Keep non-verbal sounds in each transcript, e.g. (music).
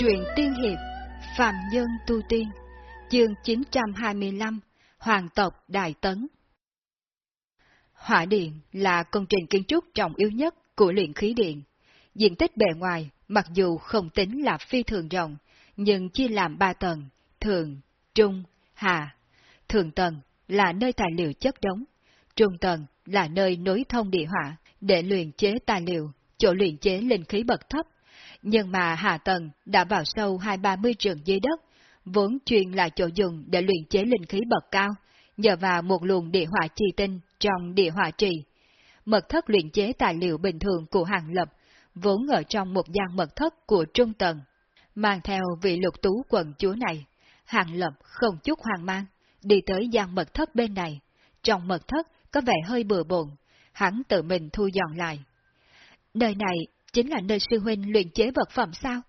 Truyện Tiên Hiệp Phạm Nhân Tu Tiên Chương 925 Hoàng tộc Đại Tấn Hỏa điện là công trình kiến trúc trọng yếu nhất của luyện khí điện. Diện tích bề ngoài, mặc dù không tính là phi thường rộng, nhưng chia làm ba tầng, thường, trung, hạ. Thường tầng là nơi tài liệu chất đống, trung tầng là nơi nối thông địa hỏa để luyện chế tài liệu, chỗ luyện chế linh khí bậc thấp nhưng mà hạ tầng đã vào sâu hai ba mươi trường dưới đất, vốn chuyên là chỗ dùng để luyện chế linh khí bậc cao, nhờ vào một luồng địa hỏa chi tinh trong địa hỏa trì. Mật thất luyện chế tài liệu bình thường của hàng lập, vốn ở trong một gian mật thất của trung tầng. Mang theo vị lục tú quần chúa này, hàng lập không chút hoang mang, đi tới gian mật thất bên này. Trong mật thất có vẻ hơi bừa bộn, hắn tự mình thu dọn lại. Nơi này chính là nơi sư huynh luyện chế vật phẩm sao?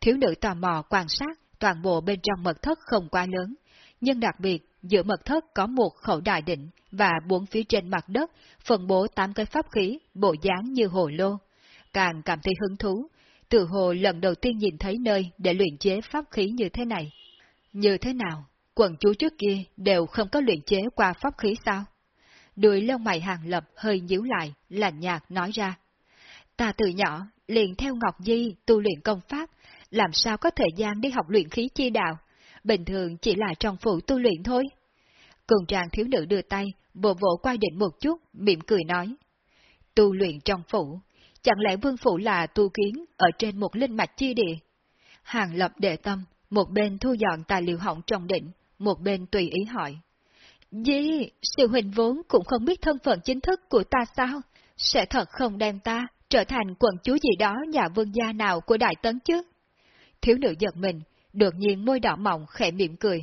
Thiếu nữ tò mò quan sát toàn bộ bên trong mật thất không quá lớn, nhưng đặc biệt giữa mật thất có một khẩu đại định và bốn phía trên mặt đất phân bố tám cái pháp khí bộ dáng như hồ lô. Càng cảm thấy hứng thú, từ hồ lần đầu tiên nhìn thấy nơi để luyện chế pháp khí như thế này. Như thế nào? Quần chú trước kia đều không có luyện chế qua pháp khí sao? Đuôi lông mày hàng lập hơi nhíu lại, lạnh nhạt nói ra. Ta từ nhỏ liền theo Ngọc Di tu luyện công pháp, làm sao có thời gian đi học luyện khí chi đạo, bình thường chỉ là trong phủ tu luyện thôi. Cường tràng thiếu nữ đưa tay, bộ vỗ quay định một chút, mỉm cười nói. Tu luyện trong phủ, chẳng lẽ vương phủ là tu kiến ở trên một linh mạch chi địa? Hàng lập đệ tâm, một bên thu dọn tài liệu hỏng trong định, một bên tùy ý hỏi. Di, sự huynh vốn cũng không biết thân phận chính thức của ta sao? Sẽ thật không đem ta trở thành quận chúa gì đó nhà vương gia nào của Đại Tấn chứ? Thiếu nữ giật mình, đột nhiên môi đỏ mỏng khẽ mỉm cười.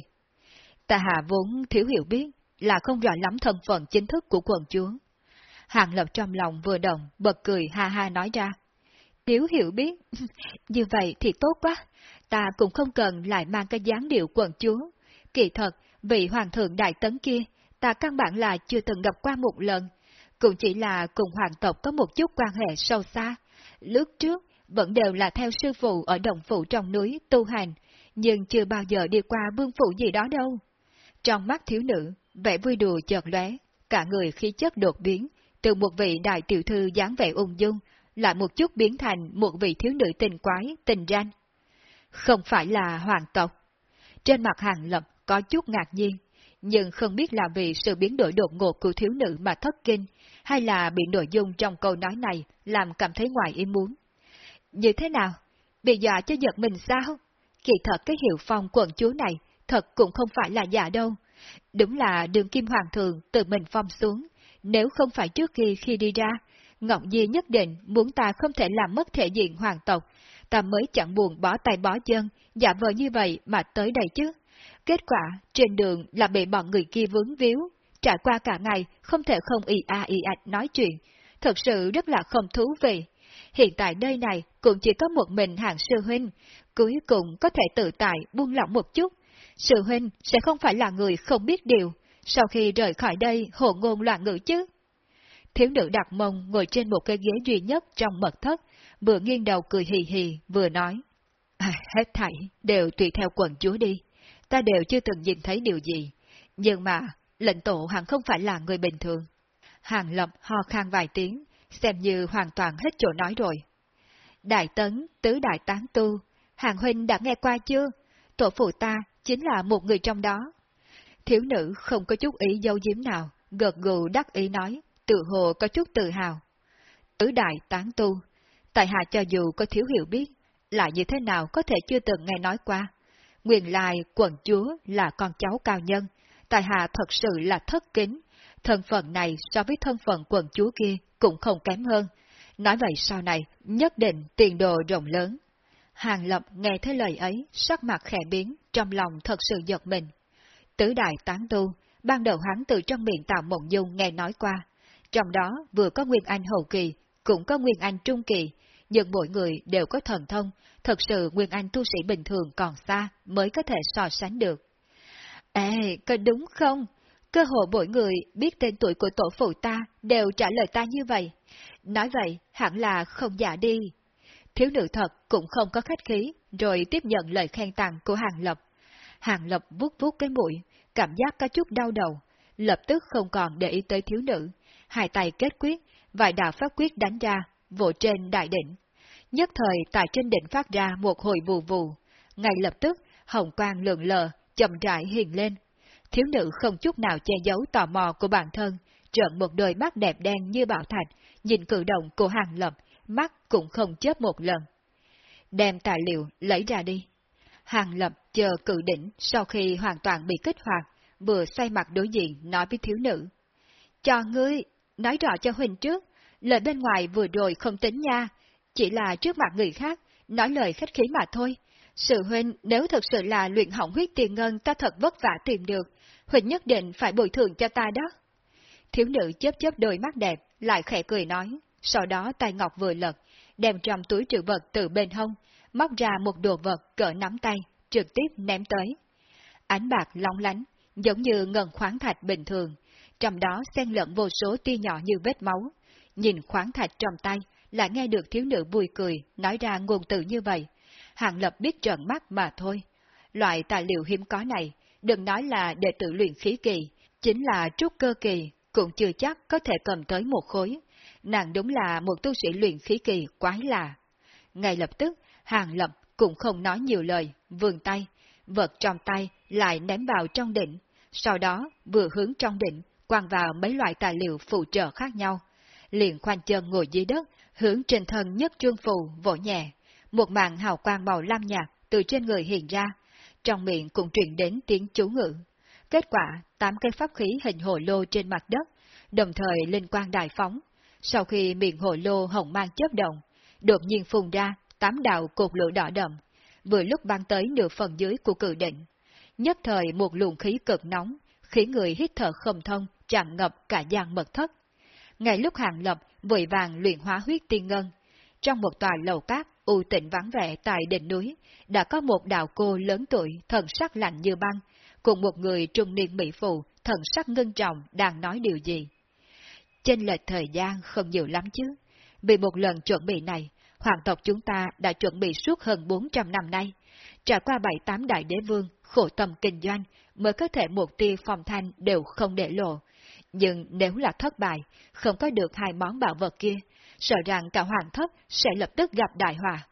Ta hạ vốn thiếu hiểu biết, là không rõ lắm thân phận chính thức của quận chúa. Hàng lập trong lòng vừa động, bật cười ha ha nói ra. Thiếu hiểu biết, (laughs) như vậy thì tốt quá, ta cũng không cần lại mang cái dáng điệu quận chúa. Kỳ thật, vị hoàng thượng đại tấn kia, ta căn bản là chưa từng gặp qua một lần, cũng chỉ là cùng hoàng tộc có một chút quan hệ sâu xa. Lúc trước, vẫn đều là theo sư phụ ở đồng phụ trong núi tu hành, nhưng chưa bao giờ đi qua vương phụ gì đó đâu. Trong mắt thiếu nữ, vẻ vui đùa chợt lóe, cả người khí chất đột biến, từ một vị đại tiểu thư dáng vẻ ung dung, lại một chút biến thành một vị thiếu nữ tình quái, tình ranh. Không phải là hoàng tộc. Trên mặt hàng lập có chút ngạc nhiên, nhưng không biết là vì sự biến đổi đột ngột của thiếu nữ mà thất kinh, hay là bị nội dung trong câu nói này làm cảm thấy ngoài ý muốn. Như thế nào? Bị dọa cho giật mình sao? Kỳ thật cái hiệu phong quận chúa này thật cũng không phải là giả đâu. Đúng là đường kim hoàng thượng tự mình phong xuống, nếu không phải trước khi khi đi ra, Ngọc Di nhất định muốn ta không thể làm mất thể diện hoàng tộc, ta mới chẳng buồn bỏ tay bỏ chân, giả vờ như vậy mà tới đây chứ. Kết quả, trên đường là bị bọn người kia vướng víu, trải qua cả ngày không thể không y a y ạch nói chuyện, thật sự rất là không thú vị. Hiện tại nơi này cũng chỉ có một mình hàng sư huynh, cuối cùng có thể tự tại buông lỏng một chút. Sư huynh sẽ không phải là người không biết điều, sau khi rời khỏi đây hồ ngôn loạn ngữ chứ. Thiếu nữ đặt mông ngồi trên một cái ghế duy nhất trong mật thất, vừa nghiêng đầu cười hì hì, vừa nói. À, hết thảy, đều tùy theo quần chúa đi. Ta đều chưa từng nhìn thấy điều gì. Nhưng mà, lệnh tổ hẳn không phải là người bình thường. Hàng lập ho khan vài tiếng, xem như hoàn toàn hết chỗ nói rồi. Đại tấn, tứ đại tán tu, hàng huynh đã nghe qua chưa? Tổ phụ ta chính là một người trong đó. Thiếu nữ không có chút ý dâu diếm nào, gật gù đắc ý nói, tự hồ có chút tự hào. Tứ đại tán tu, tại hạ cho dù có thiếu hiểu biết, lại như thế nào có thể chưa từng nghe nói qua. Nguyên lai quần chúa là con cháu cao nhân, tài hạ thật sự là thất kính, thân phận này so với thân phận quần chúa kia cũng không kém hơn. Nói vậy sau này, nhất định tiền đồ rộng lớn. Hàng Lập nghe thấy lời ấy, sắc mặt khẽ biến, trong lòng thật sự giật mình. Tứ đại tán tu, ban đầu hắn từ trong miệng Tạo Mộng Dung nghe nói qua. Trong đó vừa có Nguyên Anh hậu kỳ, cũng có Nguyên Anh trung kỳ, nhưng mỗi người đều có thần thông, thật sự Nguyên Anh tu sĩ bình thường còn xa mới có thể so sánh được. Ê, có đúng không? Cơ hội mỗi người biết tên tuổi của tổ phụ ta đều trả lời ta như vậy. Nói vậy, hẳn là không giả đi. Thiếu nữ thật cũng không có khách khí, rồi tiếp nhận lời khen tặng của Hàng Lập. Hàng Lập vuốt vuốt cái mũi, cảm giác có chút đau đầu, lập tức không còn để ý tới thiếu nữ, hai tay kết quyết, vài đạo pháp quyết đánh ra, vỗ trên đại đỉnh. Nhất thời tại trên đỉnh phát ra một hồi vù vù, ngay lập tức hồng quang lượng lờ, chậm rãi hiện lên. Thiếu nữ không chút nào che giấu tò mò của bản thân, trợn một đôi mắt đẹp đen như bảo thạch, nhìn cử động của hàng lập, mắt cũng không chớp một lần. Đem tài liệu lấy ra đi. Hàng lập chờ cử đỉnh sau khi hoàn toàn bị kích hoạt, vừa xoay mặt đối diện nói với thiếu nữ. Cho ngươi, nói rõ cho Huỳnh trước, lời bên ngoài vừa rồi không tính nha, chỉ là trước mặt người khác, nói lời khách khí mà thôi. Sự huynh nếu thực sự là luyện hỏng huyết tiền ngân ta thật vất vả tìm được, huynh nhất định phải bồi thường cho ta đó. Thiếu nữ chớp chớp đôi mắt đẹp, lại khẽ cười nói, sau đó tay ngọc vừa lật, đem trong túi trữ vật từ bên hông, móc ra một đồ vật cỡ nắm tay, trực tiếp ném tới. Ánh bạc long lánh, giống như ngần khoáng thạch bình thường, trong đó xen lẫn vô số tia nhỏ như vết máu. Nhìn khoáng thạch trong tay, lại nghe được thiếu nữ vui cười, nói ra ngôn từ như vậy. Hàng lập biết trợn mắt mà thôi. Loại tài liệu hiếm có này, đừng nói là đệ tử luyện khí kỳ, chính là trúc cơ kỳ, cũng chưa chắc có thể cầm tới một khối. Nàng đúng là một tu sĩ luyện khí kỳ quái lạ. Ngay lập tức, hàng lập cũng không nói nhiều lời, vườn tay, vật trong tay lại ném vào trong đỉnh, sau đó vừa hướng trong đỉnh, quăng vào mấy loại tài liệu phụ trợ khác nhau. Liền khoanh chân ngồi dưới đất, hướng trên thân nhất trương phù vỗ nhẹ, một màn hào quang màu lam nhạt từ trên người hiện ra, trong miệng cũng truyền đến tiếng chú ngữ. Kết quả, tám cây pháp khí hình hồ lô trên mặt đất, đồng thời linh quang đại phóng. Sau khi miệng hồ lô hồng mang chớp động, đột nhiên phun ra tám đạo cột lửa đỏ đậm, vừa lúc băng tới nửa phần dưới của cự định. Nhất thời một luồng khí cực nóng, khiến người hít thở không thông, tràn ngập cả gian mật thất. Ngay lúc hàng lập vội vàng luyện hóa huyết tiên ngân, trong một tòa lầu cát u tịnh vắng vẻ tại đỉnh núi, đã có một đạo cô lớn tuổi, thần sắc lạnh như băng, cùng một người trung niên mỹ phụ, thần sắc ngân trọng đang nói điều gì. Trên lệch thời gian không nhiều lắm chứ, vì một lần chuẩn bị này, hoàng tộc chúng ta đã chuẩn bị suốt hơn 400 năm nay, trải qua bảy tám đại đế vương, khổ tâm kinh doanh, mới có thể một tia phòng thanh đều không để lộ. Nhưng nếu là thất bại, không có được hai món bảo vật kia, sợ rằng cả hoàng thất sẽ lập tức gặp đại họa.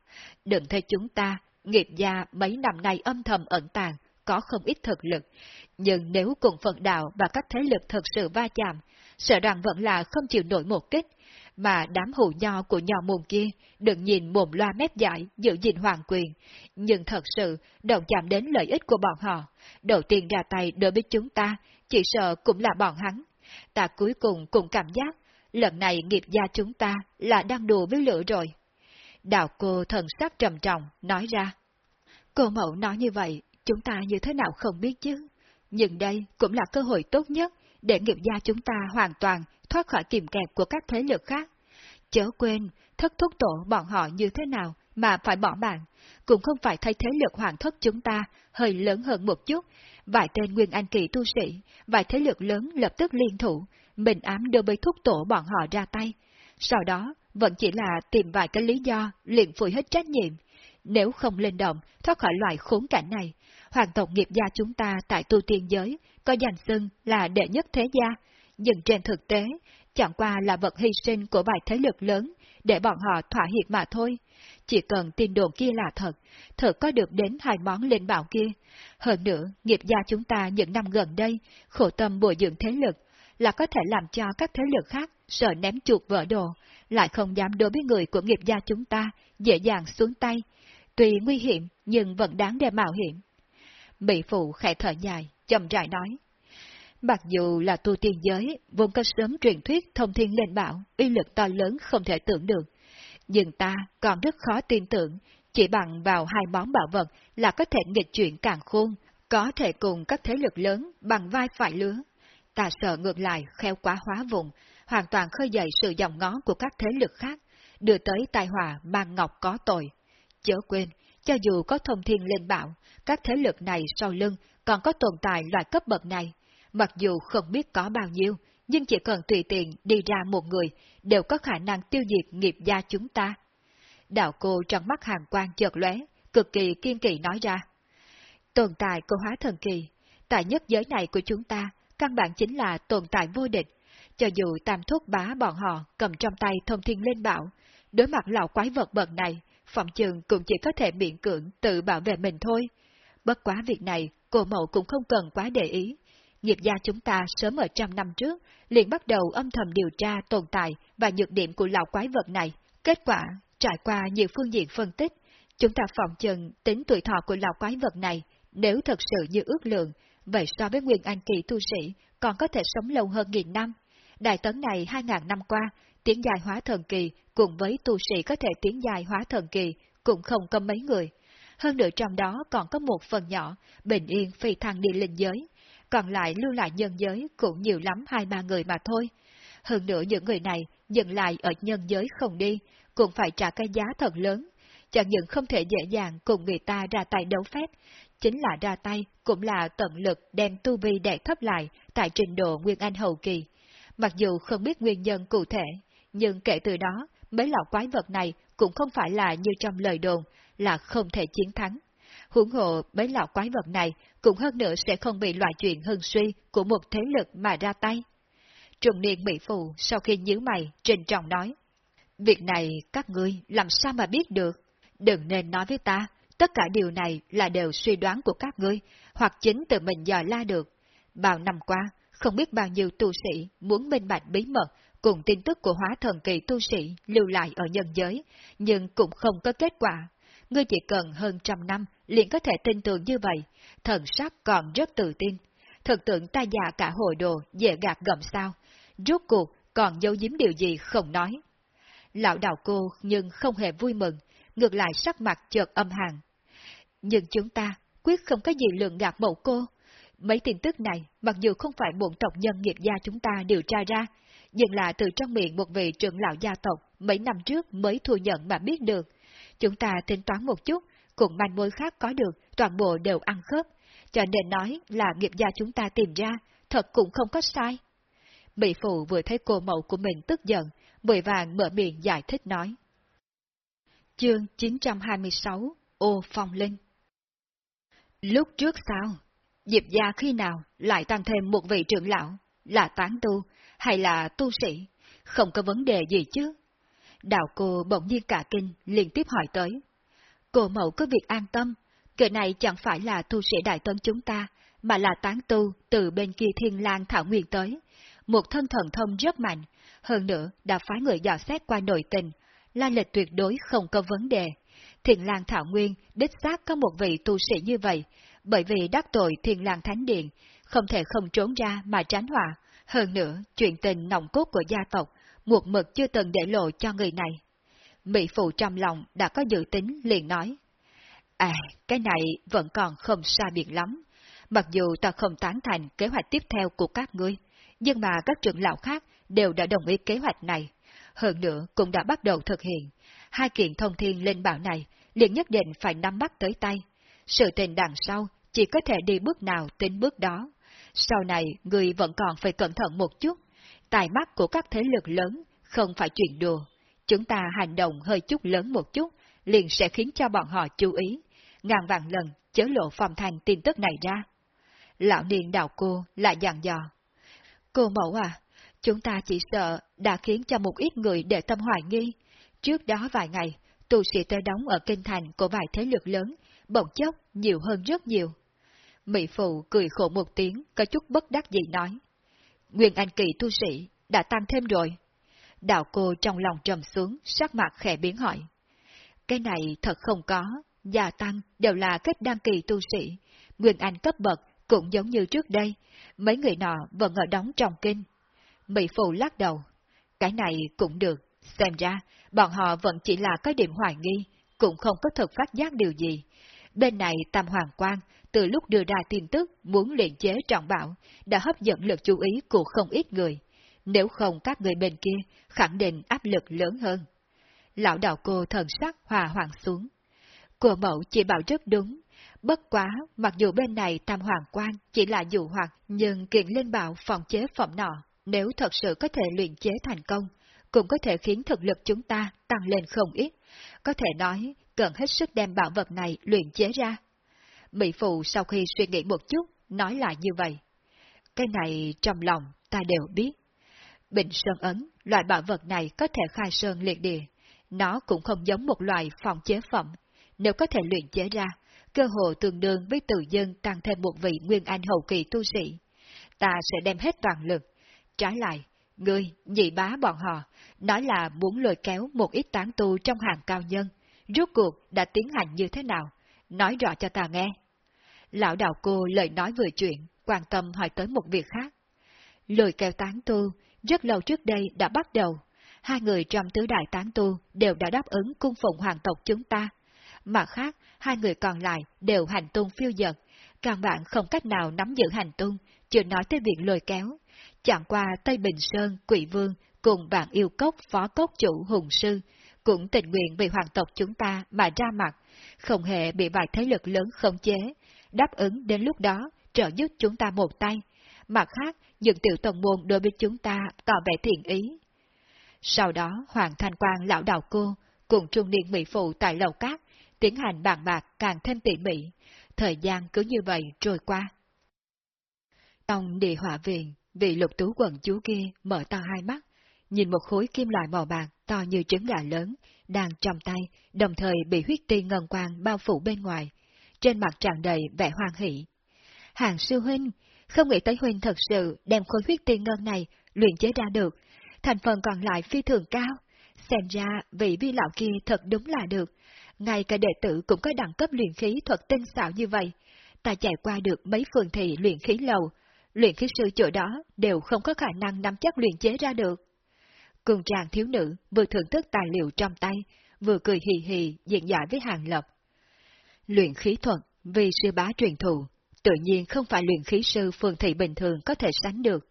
Đừng thấy chúng ta, nghiệp gia mấy năm nay âm thầm ẩn tàng, có không ít thực lực, nhưng nếu cùng phận đạo và các thế lực thực sự va chạm, sợ rằng vẫn là không chịu nổi một kích, mà đám hù nho của nho mồm kia đừng nhìn mồm loa mép dại giữ gìn hoàng quyền, nhưng thật sự động chạm đến lợi ích của bọn họ. Đầu tiên ra tay đối với chúng ta, chỉ sợ cũng là bọn hắn. Ta cuối cùng cũng cảm giác, lần này nghiệp gia chúng ta là đang đùa với lửa rồi. Đạo cô thần sắc trầm trọng, nói ra. Cô mẫu nói như vậy, chúng ta như thế nào không biết chứ. Nhưng đây cũng là cơ hội tốt nhất để nghiệp gia chúng ta hoàn toàn thoát khỏi kìm kẹp của các thế lực khác. Chớ quên, thất thúc tổ bọn họ như thế nào mà phải bỏ mạng, cũng không phải thay thế lực hoàng thất chúng ta hơi lớn hơn một chút, vài tên nguyên anh kỳ tu sĩ, vài thế lực lớn lập tức liên thủ, bình ám đưa bấy thúc tổ bọn họ ra tay. Sau đó, vẫn chỉ là tìm vài cái lý do liền phủi hết trách nhiệm. Nếu không lên động, thoát khỏi loại khốn cảnh này, hoàng tộc nghiệp gia chúng ta tại tu tiên giới có danh xưng là đệ nhất thế gia, nhưng trên thực tế, chẳng qua là vật hy sinh của vài thế lực lớn để bọn họ thỏa hiệp mà thôi. Chỉ cần tin đồn kia là thật, thật có được đến hai món linh bảo kia. Hơn nữa, nghiệp gia chúng ta những năm gần đây, khổ tâm bồi dưỡng thế lực, là có thể làm cho các thế lực khác sợ ném chuột vỡ đồ, lại không dám đối với người của nghiệp gia chúng ta dễ dàng xuống tay. Tuy nguy hiểm, nhưng vẫn đáng để mạo hiểm. Mỹ Phụ khẽ thở dài, chậm rãi nói. Mặc dù là tu tiên giới, vốn có sớm truyền thuyết thông thiên lên bảo, uy lực to lớn không thể tưởng được. Nhưng ta còn rất khó tin tưởng, chỉ bằng vào hai món bảo vật là có thể nghịch chuyển càng khôn, có thể cùng các thế lực lớn bằng vai phải lứa. Ta sợ ngược lại khéo quá hóa vùng, hoàn toàn khơi dậy sự dòng ngó của các thế lực khác, đưa tới tai họa mang ngọc có tội. Chớ quên, cho dù có thông thiên lên bảo, các thế lực này sau lưng còn có tồn tại loại cấp bậc này, mặc dù không biết có bao nhiêu, nhưng chỉ cần tùy tiện đi ra một người, đều có khả năng tiêu diệt nghiệp gia chúng ta. Đạo cô trong mắt hàng quan chợt lóe, cực kỳ kiên kỳ nói ra. Tồn tại của hóa thần kỳ, tại nhất giới này của chúng ta, căn bản chính là tồn tại vô địch. Cho dù tam thuốc bá bọn họ cầm trong tay thông thiên lên bảo, đối mặt lão quái vật bậc này, phòng trường cũng chỉ có thể miễn cưỡng tự bảo vệ mình thôi. Bất quá việc này, cô mẫu cũng không cần quá để ý. Nghiệp gia chúng ta sớm ở trăm năm trước, liền bắt đầu âm thầm điều tra tồn tại và nhược điểm của lão quái vật này. Kết quả, trải qua nhiều phương diện phân tích, chúng ta phòng chừng tính tuổi thọ của lão quái vật này, nếu thật sự như ước lượng, vậy so với Nguyên Anh Kỳ tu sĩ, còn có thể sống lâu hơn nghìn năm. Đại tấn này hai ngàn năm qua, tiến dài hóa thần kỳ cùng với tu sĩ có thể tiến dài hóa thần kỳ cũng không có mấy người. Hơn nữa trong đó còn có một phần nhỏ, bình yên phi thăng đi linh giới, còn lại lưu lại nhân giới cũng nhiều lắm hai ba người mà thôi. Hơn nữa những người này dừng lại ở nhân giới không đi, cũng phải trả cái giá thật lớn, chẳng những không thể dễ dàng cùng người ta ra tay đấu phép, chính là ra tay cũng là tận lực đem tu vi đè thấp lại tại trình độ Nguyên Anh hậu kỳ. Mặc dù không biết nguyên nhân cụ thể, nhưng kể từ đó, mấy lão quái vật này cũng không phải là như trong lời đồn, là không thể chiến thắng. Huống hộ mấy lão quái vật này cũng hơn nữa sẽ không bị loại chuyện hưng suy của một thế lực mà ra tay. Trùng niên Mỹ Phụ sau khi nhíu mày, trình trọng nói. Việc này các ngươi làm sao mà biết được? Đừng nên nói với ta, tất cả điều này là đều suy đoán của các ngươi, hoặc chính từ mình dò la được. Bao năm qua, không biết bao nhiêu tu sĩ muốn minh bạch bí mật cùng tin tức của hóa thần kỳ tu sĩ lưu lại ở nhân giới, nhưng cũng không có kết quả. Ngươi chỉ cần hơn trăm năm liền có thể tin tưởng như vậy, thần sắc còn rất tự tin. Thật tưởng ta già cả hồi đồ, dễ gạt gầm sao. Rốt cuộc còn giấu giếm điều gì không nói. Lão đạo cô nhưng không hề vui mừng, ngược lại sắc mặt chợt âm hàn. Nhưng chúng ta quyết không có gì lượng gạt mẫu cô. Mấy tin tức này, mặc dù không phải bổn tộc nhân nghiệp gia chúng ta điều tra ra, nhưng là từ trong miệng một vị trưởng lão gia tộc mấy năm trước mới thừa nhận mà biết được. Chúng ta tính toán một chút, cùng manh mối khác có được, toàn bộ đều ăn khớp, cho nên nói là nghiệp gia chúng ta tìm ra, thật cũng không có sai. Mỹ Phụ vừa thấy cô mẫu của mình tức giận, vội vàng mở miệng giải thích nói. Chương 926 Ô Phong Linh Lúc trước sao? Diệp gia khi nào lại tăng thêm một vị trưởng lão, là tán tu, hay là tu sĩ? Không có vấn đề gì chứ? Đạo cô bỗng nhiên cả kinh, liên tiếp hỏi tới. Cô mẫu có việc an tâm, kẻ này chẳng phải là tu sĩ đại tân chúng ta, mà là tán tu từ bên kia thiên lang thảo nguyên tới. Một thân thần thông rất mạnh, hơn nữa đã phái người dò xét qua nội tình, la lịch tuyệt đối không có vấn đề. thiên lang thảo nguyên đích xác có một vị tu sĩ như vậy, bởi vì đắc tội thiên lang thánh điện, không thể không trốn ra mà tránh họa. Hơn nữa, chuyện tình nòng cốt của gia tộc, một mực chưa từng để lộ cho người này. Mỹ phụ trong lòng đã có dự tính liền nói. À, cái này vẫn còn không xa biệt lắm. Mặc dù ta không tán thành kế hoạch tiếp theo của các ngươi, nhưng mà các trưởng lão khác đều đã đồng ý kế hoạch này. Hơn nữa cũng đã bắt đầu thực hiện. Hai kiện thông thiên lên bảo này liền nhất định phải nắm bắt tới tay. Sự tình đằng sau chỉ có thể đi bước nào tính bước đó. Sau này người vẫn còn phải cẩn thận một chút. Tài mắt của các thế lực lớn không phải chuyện đùa. Chúng ta hành động hơi chút lớn một chút, liền sẽ khiến cho bọn họ chú ý. Ngàn vạn lần chớ lộ phòng thành tin tức này ra. Lão niên đạo cô lại dặn dò. Cô mẫu à, chúng ta chỉ sợ đã khiến cho một ít người để tâm hoài nghi. Trước đó vài ngày, tu sĩ tới đóng ở kinh thành của vài thế lực lớn, bỗng chốc nhiều hơn rất nhiều. Mỹ Phụ cười khổ một tiếng, có chút bất đắc dĩ nói. Nguyên Anh Kỳ tu sĩ đã tăng thêm rồi. Đạo cô trong lòng trầm xuống, sắc mặt khẽ biến hỏi. Cái này thật không có, gia tăng đều là kết đăng kỳ tu sĩ. Nguyên Anh cấp bậc cũng giống như trước đây, mấy người nọ vẫn ở đóng trong kinh. Mỹ Phụ lắc đầu. Cái này cũng được, xem ra bọn họ vẫn chỉ là có điểm hoài nghi, cũng không có thực phát giác điều gì. Bên này Tam Hoàng Quang từ lúc đưa ra tin tức muốn luyện chế trọng bảo, đã hấp dẫn lực chú ý của không ít người. Nếu không các người bên kia, khẳng định áp lực lớn hơn. Lão đạo cô thần sắc hòa hoàng xuống. Cô mẫu chỉ bảo rất đúng. Bất quá, mặc dù bên này Tam Hoàng quan chỉ là dụ hoặc, nhưng kiện linh bảo phòng chế phẩm nọ, nếu thật sự có thể luyện chế thành công, cũng có thể khiến thực lực chúng ta tăng lên không ít. Có thể nói, cần hết sức đem bảo vật này luyện chế ra. Mỹ Phụ sau khi suy nghĩ một chút, nói lại như vậy. Cái này trong lòng ta đều biết. Bình Sơn Ấn, loại bảo vật này có thể khai sơn liệt địa. Nó cũng không giống một loại phòng chế phẩm. Nếu có thể luyện chế ra, cơ hội tương đương với tự dân tăng thêm một vị nguyên anh hậu kỳ tu sĩ. Ta sẽ đem hết toàn lực. Trái lại, ngươi, nhị bá bọn họ, nói là muốn lôi kéo một ít tán tu trong hàng cao nhân. Rốt cuộc đã tiến hành như thế nào? Nói rõ cho ta nghe. Lão đạo cô lời nói vừa chuyện, quan tâm hỏi tới một việc khác. Lôi kéo tán tu, rất lâu trước đây đã bắt đầu. Hai người trong tứ đại tán tu đều đã đáp ứng cung phụng hoàng tộc chúng ta. Mặt khác, hai người còn lại đều hành tung phiêu dật, càng bạn không cách nào nắm giữ hành tung, chưa nói tới việc lôi kéo. Chẳng qua Tây Bình Sơn, Quỷ Vương cùng bạn yêu cốc phó cốc chủ Hùng Sư, cũng tình nguyện vì hoàng tộc chúng ta mà ra mặt, không hề bị vài thế lực lớn khống chế, đáp ứng đến lúc đó trợ giúp chúng ta một tay. Mặt khác, những tiểu tổng môn đối với chúng ta tỏ vẻ thiện ý. Sau đó, Hoàng Thanh Quang lão đạo cô cùng trung niên mỹ phụ tại lầu cát tiến hành bàn bạc càng thêm tỉ mỉ, thời gian cứ như vậy trôi qua. Trong địa hỏa viện, vị lục tú quần chú kia mở to hai mắt, nhìn một khối kim loại màu bạc to như trứng gà lớn, đang trong tay, đồng thời bị huyết ti ngân quang bao phủ bên ngoài, trên mặt tràn đầy vẻ hoan hỷ. Hàng sư huynh, không nghĩ tới huynh thật sự đem khối huyết tiên ngân này luyện chế ra được, thành phần còn lại phi thường cao. Xem ra vị vi lão kia thật đúng là được, ngay cả đệ tử cũng có đẳng cấp luyện khí thuật tinh xảo như vậy. Ta chạy qua được mấy phường thị luyện khí lầu, luyện khí sư chỗ đó đều không có khả năng nắm chắc luyện chế ra được. Cùng chàng thiếu nữ vừa thưởng thức tài liệu trong tay, vừa cười hì hì diện giải với hàng lập. Luyện khí thuật, vì sư bá truyền thụ, tự nhiên không phải luyện khí sư phường thị bình thường có thể sánh được.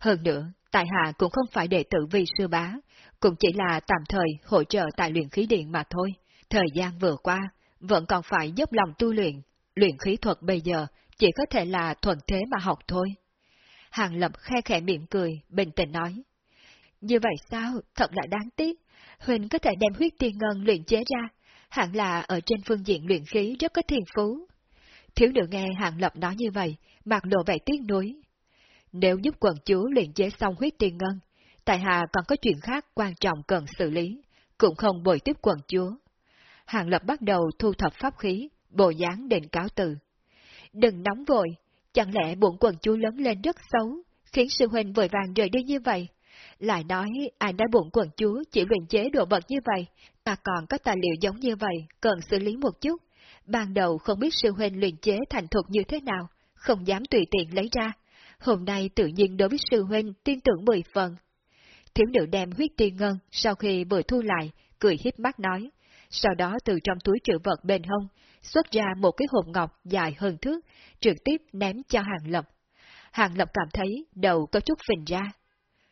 Hơn nữa, tại hạ cũng không phải đệ tử vi sư bá, cũng chỉ là tạm thời hỗ trợ tại luyện khí điện mà thôi. Thời gian vừa qua, vẫn còn phải dốc lòng tu luyện, luyện khí thuật bây giờ chỉ có thể là thuận thế mà học thôi. Hàng Lập khe khẽ miệng cười, bình tĩnh nói. Như vậy sao, thật là đáng tiếc. Huỳnh có thể đem huyết tiên ngân luyện chế ra, hẳn là ở trên phương diện luyện khí rất có thiên phú. Thiếu nữ nghe Hàng Lập nói như vậy, mặt lộ vẻ tiếc nuối. Nếu giúp quần chúa luyện chế xong huyết tiên ngân, tại hạ còn có chuyện khác quan trọng cần xử lý, cũng không bồi tiếp quần chúa. Hàng Lập bắt đầu thu thập pháp khí, bộ dáng định cáo từ. Đừng nóng vội, chẳng lẽ bụng quần chúa lớn lên rất xấu, khiến sư huynh vội vàng rời đi như vậy? Lại nói, ai đã bụng quần chúa chỉ luyện chế đồ vật như vậy, ta còn có tài liệu giống như vậy, cần xử lý một chút. Ban đầu không biết sư huynh luyện chế thành thục như thế nào, không dám tùy tiện lấy ra. Hôm nay tự nhiên đối với sư huynh tin tưởng mười phần. Thiếu nữ đem huyết tiên ngân sau khi vừa thu lại, cười hiếp mắt nói. Sau đó từ trong túi trữ vật bên hông, xuất ra một cái hộp ngọc dài hơn thước, trực tiếp ném cho Hàng Lập. Hàng Lập cảm thấy đầu có chút phình ra.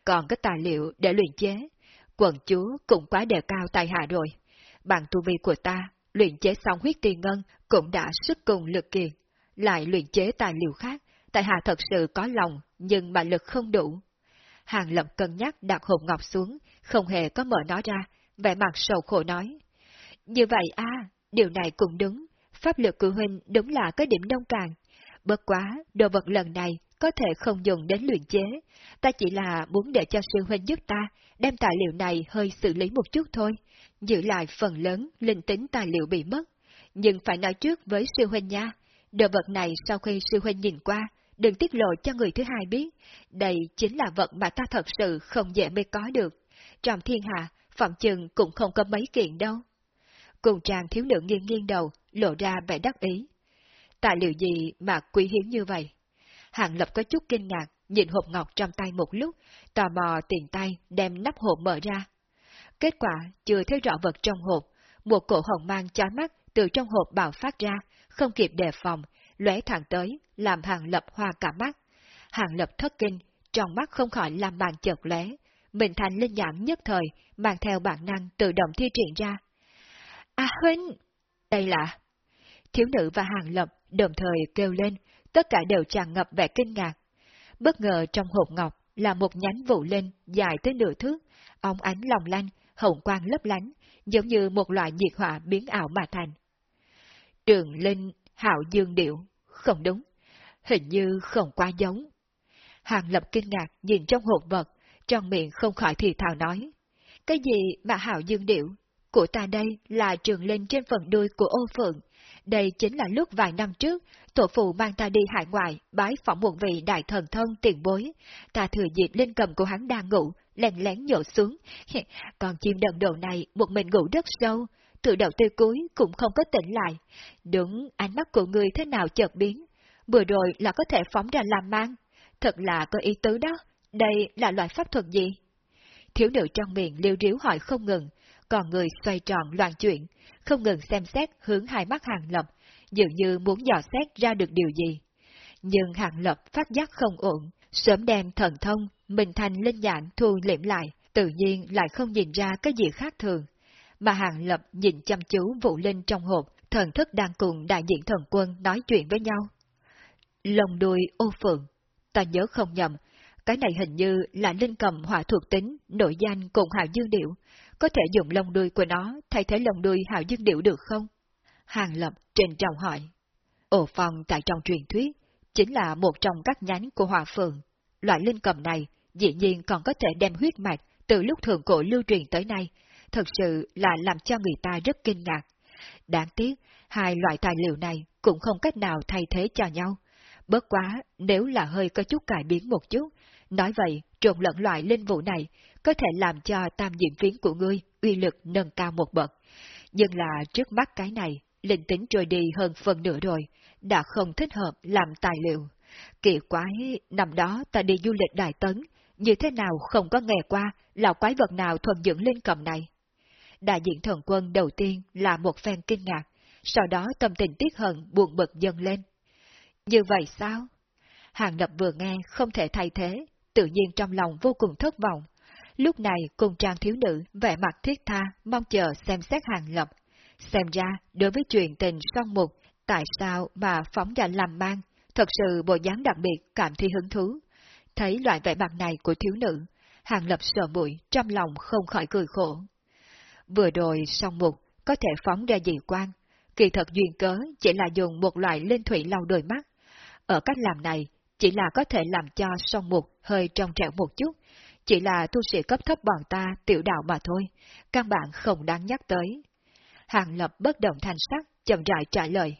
Còn cái tài liệu để luyện chế, quần chúa cũng quá đề cao tài hạ rồi. Bằng tu vi của ta, luyện chế xong huyết tiền ngân cũng đã sức cùng lực kiệt. Lại luyện chế tài liệu khác, tại hạ thật sự có lòng, nhưng mà lực không đủ. Hàng Lập cân nhắc đặt hộp ngọc xuống, không hề có mở nó ra, vẻ mặt sầu khổ nói. Như vậy a điều này cũng đúng, pháp lực của huynh đúng là có điểm đông càng. Bất quá, đồ vật lần này có thể không dùng đến luyện chế, ta chỉ là muốn để cho sư huynh giúp ta đem tài liệu này hơi xử lý một chút thôi, giữ lại phần lớn linh tính tài liệu bị mất. Nhưng phải nói trước với sư huynh nha, đồ vật này sau khi sư huynh nhìn qua, đừng tiết lộ cho người thứ hai biết, đây chính là vật mà ta thật sự không dễ mới có được. Trong thiên hạ, phạm chừng cũng không có mấy kiện đâu. Cùng chàng thiếu nữ nghiêng nghiêng đầu, lộ ra vẻ đắc ý. Tài liệu gì mà quý hiếm như vậy? Hàng Lập có chút kinh ngạc, nhìn hộp ngọc trong tay một lúc, tò mò tiền tay đem nắp hộp mở ra. Kết quả, chưa thấy rõ vật trong hộp, một cổ hồng mang chói mắt từ trong hộp bạo phát ra, không kịp đề phòng, lóe thẳng tới, làm Hàng Lập hoa cả mắt. Hàng Lập thất kinh, trong mắt không khỏi làm bàn chợt lóe, mình thành linh nhãn nhất thời, mang theo bản năng tự động thi triển ra. À huynh! Đây là... Thiếu nữ và Hàng Lập đồng thời kêu lên, tất cả đều tràn ngập vẻ kinh ngạc. Bất ngờ trong hộp ngọc là một nhánh vụ lên dài tới nửa thước, ông ánh lòng lanh, hồng quang lấp lánh, giống như một loại nhiệt hỏa biến ảo mà thành. Trường Linh Hạo Dương Điệu, không đúng, hình như không quá giống. Hàng Lập kinh ngạc nhìn trong hộp vật, trong miệng không khỏi thì thào nói. Cái gì mà Hạo Dương Điệu? Của ta đây là trường linh trên phần đuôi của ô phượng. Đây chính là lúc vài năm trước, tổ phụ mang ta đi hải ngoại, bái phỏng một vị đại thần thông tiền bối. Ta thừa dịp lên cầm của hắn đang ngủ, lén lén nhổ xuống. Còn chim đần đầu này một mình ngủ rất sâu, từ đầu tới cuối cũng không có tỉnh lại. Đúng, ánh mắt của người thế nào chợt biến. Vừa rồi là có thể phóng ra làm mang. Thật là có ý tứ đó. Đây là loại pháp thuật gì? Thiếu nữ trong miệng liêu riếu hỏi không ngừng, còn người xoay tròn loạn chuyện, không ngừng xem xét hướng hai mắt hàng lập, dường như muốn dò xét ra được điều gì. Nhưng hàng lập phát giác không ổn, sớm đem thần thông, mình thành linh nhãn thu liệm lại, tự nhiên lại không nhìn ra cái gì khác thường. Mà hàng lập nhìn chăm chú vụ linh trong hộp, thần thức đang cùng đại diện thần quân nói chuyện với nhau. Lồng đuôi ô phượng, ta nhớ không nhầm, cái này hình như là linh cầm hỏa thuộc tính, nội danh cùng hào dương điệu, có thể dùng lồng đuôi của nó thay thế lồng đuôi hào dương điệu được không? Hàng Lập trên trọng hỏi. Ổ phòng tại trong truyền thuyết, chính là một trong các nhánh của hỏa phượng. Loại linh cầm này dĩ nhiên còn có thể đem huyết mạch từ lúc thượng cổ lưu truyền tới nay, thật sự là làm cho người ta rất kinh ngạc. Đáng tiếc, hai loại tài liệu này cũng không cách nào thay thế cho nhau. Bớt quá, nếu là hơi có chút cải biến một chút, nói vậy, trộn lẫn loại linh vụ này có thể làm cho tam diện phiến của ngươi uy lực nâng cao một bậc. Nhưng là trước mắt cái này, linh tính trôi đi hơn phần nửa rồi, đã không thích hợp làm tài liệu. Kỳ quái, năm đó ta đi du lịch Đại Tấn, như thế nào không có nghe qua là quái vật nào thuần dưỡng linh cầm này. Đại diện thần quân đầu tiên là một phen kinh ngạc, sau đó tâm tình tiếc hận buồn bực dâng lên. Như vậy sao? Hàng lập vừa nghe không thể thay thế, tự nhiên trong lòng vô cùng thất vọng. Lúc này cùng trang thiếu nữ vẻ mặt thiết tha mong chờ xem xét hàng lập. Xem ra, đối với chuyện tình song mục, tại sao mà phóng ra làm mang, thật sự bộ dáng đặc biệt cảm thấy hứng thú. Thấy loại vẻ mặt này của thiếu nữ, hàng lập sợ bụi, trong lòng không khỏi cười khổ. Vừa rồi song mục, có thể phóng ra dị quan, kỳ thật duyên cớ chỉ là dùng một loại linh thủy lau đôi mắt. Ở cách làm này, chỉ là có thể làm cho song mục hơi trong trẻo một chút, chỉ là tu sĩ cấp thấp bọn ta tiểu đạo mà thôi, căn bản không đáng nhắc tới. Hàng lập bất động thành sắc, chậm rãi trả lời.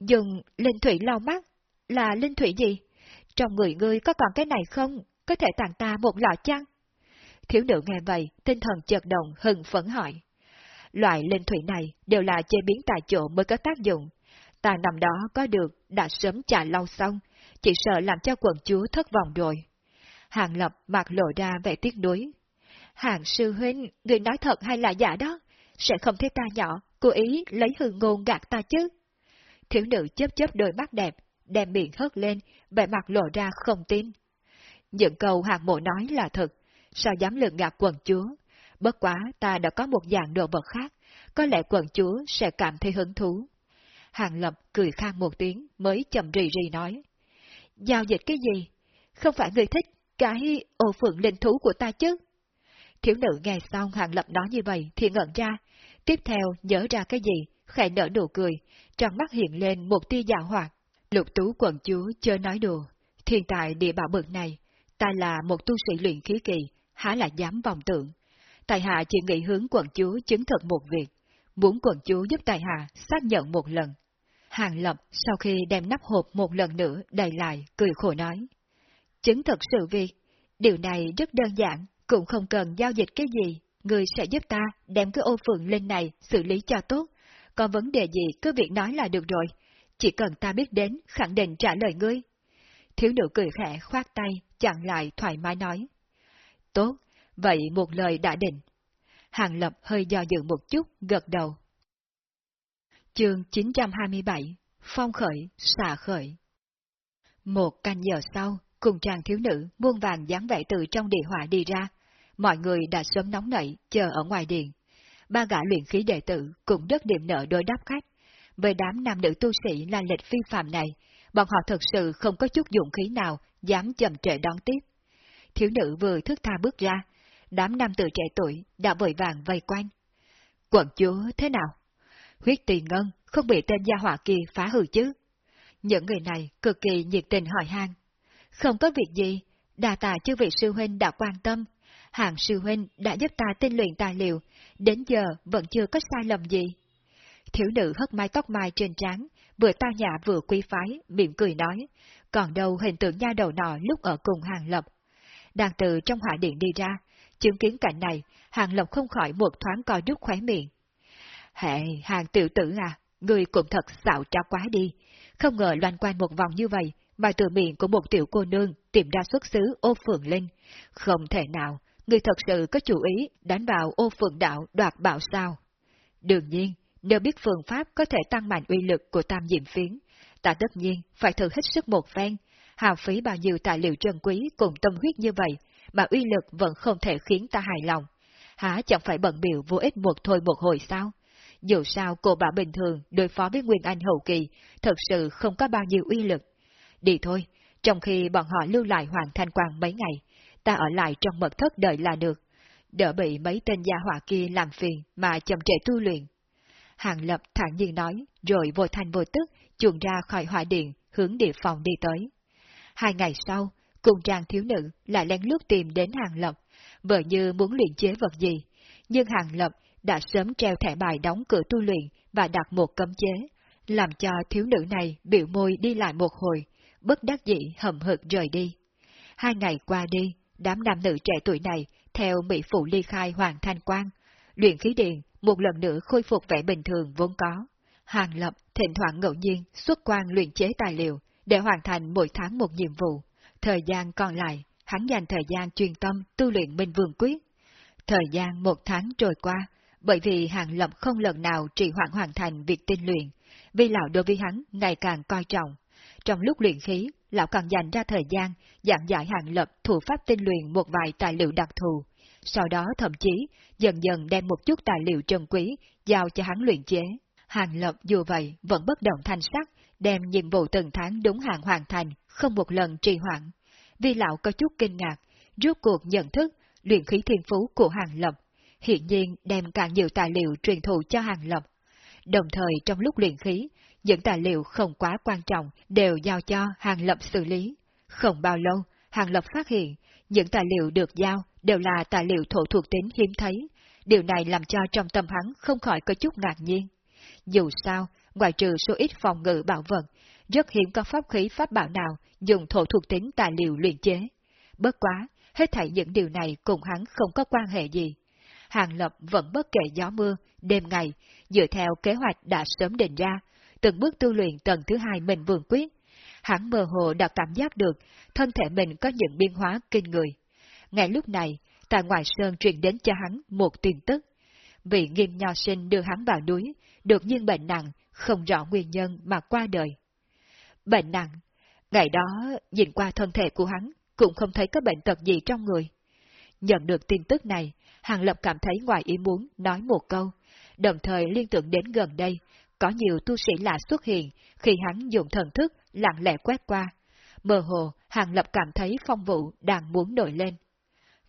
Dừng, linh thủy lau mắt, là linh thủy gì? Trong người ngươi có còn cái này không? Có thể tặng ta một lọ chăng? Thiếu nữ nghe vậy, tinh thần chợt động hừng phấn hỏi. Loại linh thủy này đều là chế biến tại chỗ mới có tác dụng. Ta nằm đó có được, đã sớm trả lau xong, chỉ sợ làm cho quận chúa thất vọng rồi. Hàng Lập mặt lộ ra vẻ tiếc nuối. Hàng sư huynh, người nói thật hay là giả đó? Sẽ không thấy ta nhỏ, cố ý lấy hư ngôn gạt ta chứ? Thiếu nữ chớp chớp đôi mắt đẹp, đem miệng hớt lên, vẻ mặt lộ ra không tin. Những câu hàng mộ nói là thật, sao dám lượng gạt quần chúa? Bất quá ta đã có một dạng đồ vật khác, có lẽ quần chúa sẽ cảm thấy hứng thú. Hàng Lập cười khang một tiếng mới chậm rì rì nói. Giao dịch cái gì? Không phải người thích cái ô phượng linh thú của ta chứ? Thiếu nữ nghe xong Hàng Lập nói như vậy thì ngẩn ra, tiếp theo nhớ ra cái gì, khẽ nở nụ cười, trong mắt hiện lên một tia dạo hoạt. Lục tú quận chúa chưa nói đùa, thiên tại địa bảo bực này, ta là một tu sĩ luyện khí kỳ, há là dám vòng tượng. Tài hạ chỉ nghĩ hướng quận chúa chứng thực một việc, muốn quận chúa giúp tài hạ xác nhận một lần. Hàng Lập sau khi đem nắp hộp một lần nữa đầy lại, cười khổ nói. Chứng thực sự việc, điều này rất đơn giản, cũng không cần giao dịch cái gì, người sẽ giúp ta đem cái ô phượng lên này xử lý cho tốt, còn vấn đề gì cứ việc nói là được rồi, chỉ cần ta biết đến khẳng định trả lời ngươi. Thiếu nữ cười khẽ khoát tay, chặn lại thoải mái nói. Tốt, vậy một lời đã định. Hàng Lập hơi do dự một chút, gật đầu. Chương 927 Phong khởi, xả khởi Một canh giờ sau, cùng chàng thiếu nữ muôn vàng dáng vẻ từ trong địa hỏa đi ra. Mọi người đã sớm nóng nảy, chờ ở ngoài điện. Ba gã luyện khí đệ tử cũng rất điểm nợ đối đáp khách. Với đám nam nữ tu sĩ là lịch phi phạm này, bọn họ thật sự không có chút dụng khí nào dám chậm trễ đón tiếp. Thiếu nữ vừa thức tha bước ra, đám nam tử trẻ tuổi đã vội vàng vây quanh. quận chúa thế nào? Huyết tiền ngân không bị tên gia họa kia phá hư chứ? Những người này cực kỳ nhiệt tình hỏi han. Không có việc gì, đà tà chư vị sư huynh đã quan tâm. Hàng sư huynh đã giúp ta tinh luyện tài liệu, đến giờ vẫn chưa có sai lầm gì. Thiếu nữ hất mái tóc mai trên trán, vừa tao nhã vừa quý phái, miệng cười nói, còn đâu hình tượng nha đầu nọ lúc ở cùng hàng lập. Đang từ trong hỏa điện đi ra, chứng kiến cảnh này, hàng lập không khỏi một thoáng coi đứt khóe miệng. Hệ, hàng tiểu tử à, người cũng thật xạo trá quá đi, không ngờ loan quanh một vòng như vậy, mà từ miệng của một tiểu cô nương tìm ra xuất xứ ô phượng linh. Không thể nào, người thật sự có chủ ý đánh vào ô phượng đạo đoạt bảo sao. Đương nhiên, nếu biết phương pháp có thể tăng mạnh uy lực của tam diệm phiến, ta tất nhiên phải thử hết sức một phen, hào phí bao nhiêu tài liệu trân quý cùng tâm huyết như vậy, mà uy lực vẫn không thể khiến ta hài lòng. Hả chẳng phải bận biểu vô ích một thôi một hồi sao? Dù sao cô bà bình thường đối phó với Nguyên Anh hậu kỳ, thật sự không có bao nhiêu uy lực. Đi thôi, trong khi bọn họ lưu lại Hoàng Thanh Quang mấy ngày, ta ở lại trong mật thất đợi là được. Đỡ bị mấy tên gia hỏa kia làm phiền mà chậm trễ tu luyện. Hàng Lập thản nhiên nói, rồi vô thanh vô tức, chuồn ra khỏi hỏa điện, hướng địa phòng đi tới. Hai ngày sau, cùng trang thiếu nữ lại lén lút tìm đến Hàng Lập, vợ như muốn luyện chế vật gì, nhưng Hàng Lập đã sớm treo thẻ bài đóng cửa tu luyện và đặt một cấm chế, làm cho thiếu nữ này biểu môi đi lại một hồi, bất đắc dĩ hầm hực rời đi. Hai ngày qua đi, đám nam nữ trẻ tuổi này theo Mỹ Phụ ly khai Hoàng Thanh Quang, luyện khí điện một lần nữa khôi phục vẻ bình thường vốn có. Hàng Lập thỉnh thoảng ngẫu nhiên xuất quan luyện chế tài liệu để hoàn thành mỗi tháng một nhiệm vụ. Thời gian còn lại, hắn dành thời gian chuyên tâm tu luyện Minh Vương Quyết. Thời gian một tháng trôi qua, bởi vì Hàng Lập không lần nào trì hoãn hoàn thành việc tinh luyện, vì lão đối với hắn ngày càng coi trọng. Trong lúc luyện khí, lão còn dành ra thời gian giảng giải Hàng Lập thủ pháp tinh luyện một vài tài liệu đặc thù, sau đó thậm chí dần dần đem một chút tài liệu trân quý giao cho hắn luyện chế. Hàng Lập dù vậy vẫn bất động thanh sắc, đem nhiệm vụ từng tháng đúng hàng hoàn thành, không một lần trì hoãn. Vì lão có chút kinh ngạc, rốt cuộc nhận thức luyện khí thiên phú của Hàng Lập, hiện nhiên đem càng nhiều tài liệu truyền thụ cho Hàng Lập. Đồng thời trong lúc luyện khí, những tài liệu không quá quan trọng đều giao cho Hàng Lập xử lý. Không bao lâu, Hàng Lập phát hiện những tài liệu được giao đều là tài liệu thổ thuộc tính hiếm thấy, điều này làm cho trong tâm hắn không khỏi có chút ngạc nhiên. Dù sao, ngoài trừ số ít phòng ngự bảo vật, rất hiếm có pháp khí pháp bảo nào dùng thổ thuộc tính tài liệu luyện chế. Bất quá, hết thảy những điều này cùng hắn không có quan hệ gì. Hàng Lập vẫn bất kể gió mưa, đêm ngày, dựa theo kế hoạch đã sớm định ra, từng bước tu luyện tầng thứ hai mình vương quyết. Hắn mơ hồ đã cảm giác được thân thể mình có những biến hóa kinh người. Ngay lúc này, tại ngoài sơn truyền đến cho hắn một tin tức. Vị nghiêm nho sinh đưa hắn vào núi, được nhiên bệnh nặng, không rõ nguyên nhân mà qua đời. Bệnh nặng, ngày đó nhìn qua thân thể của hắn, cũng không thấy có bệnh tật gì trong người. Nhận được tin tức này, Hàng Lập cảm thấy ngoài ý muốn nói một câu, đồng thời liên tưởng đến gần đây, có nhiều tu sĩ lạ xuất hiện khi hắn dùng thần thức lặng lẽ quét qua. Mơ hồ, Hàng Lập cảm thấy phong vụ đang muốn nổi lên.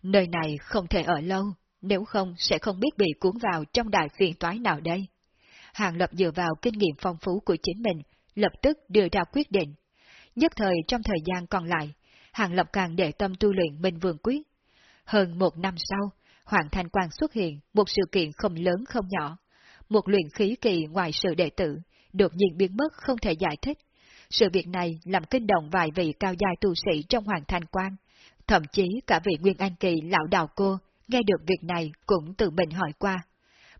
Nơi này không thể ở lâu, nếu không sẽ không biết bị cuốn vào trong đại phiền toái nào đây. Hàng Lập dựa vào kinh nghiệm phong phú của chính mình, lập tức đưa ra quyết định. Nhất thời trong thời gian còn lại, Hàng Lập càng để tâm tu luyện Minh Vương Quyết. Hơn một năm sau, Hoàng Thanh Quang xuất hiện một sự kiện không lớn không nhỏ. Một luyện khí kỳ ngoài sự đệ tử, đột nhiên biến mất không thể giải thích. Sự việc này làm kinh động vài vị cao giai tu sĩ trong Hoàng Thanh quan, Thậm chí cả vị Nguyên an Kỳ lão đào cô, nghe được việc này cũng tự mình hỏi qua.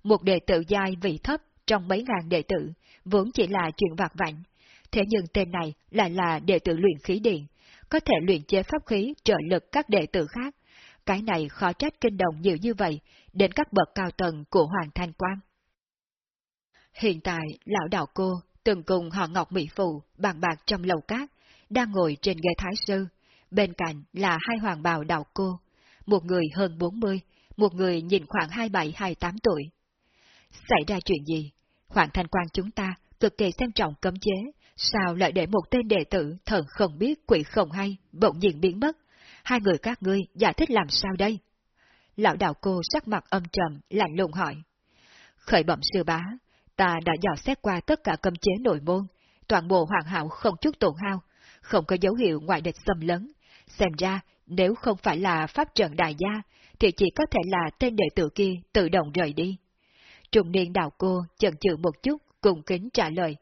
Một đệ tử giai vị thấp trong mấy ngàn đệ tử, vốn chỉ là chuyện vặt vảnh. Thế nhưng tên này lại là đệ tử luyện khí điện, có thể luyện chế pháp khí trợ lực các đệ tử khác. Cái này khó trách kinh động nhiều như vậy, đến các bậc cao tầng của Hoàng Thanh Quang. Hiện tại, lão đạo cô từng cùng họ Ngọc Mỹ Phụ bàn bạc trong lầu cát, đang ngồi trên ghế thái sư, bên cạnh là hai hoàng bào đạo cô, một người hơn 40, một người nhìn khoảng 27-28 tuổi. Xảy ra chuyện gì? Hoàng Thanh Quang chúng ta cực kỳ xem trọng cấm chế, sao lại để một tên đệ tử thần không biết quỷ không hay, bỗng nhiên biến mất? Hai người các ngươi giải thích làm sao đây? Lão đạo cô sắc mặt âm trầm, lạnh lùng hỏi. Khởi bẩm sư bá, ta đã dò xét qua tất cả cấm chế nội môn, toàn bộ hoàn hảo không chút tổn hao, không có dấu hiệu ngoại địch xâm lấn. Xem ra, nếu không phải là pháp trận đại gia, thì chỉ có thể là tên đệ tử kia tự động rời đi. Trùng niên đạo cô chần chừ một chút, cùng kính trả lời.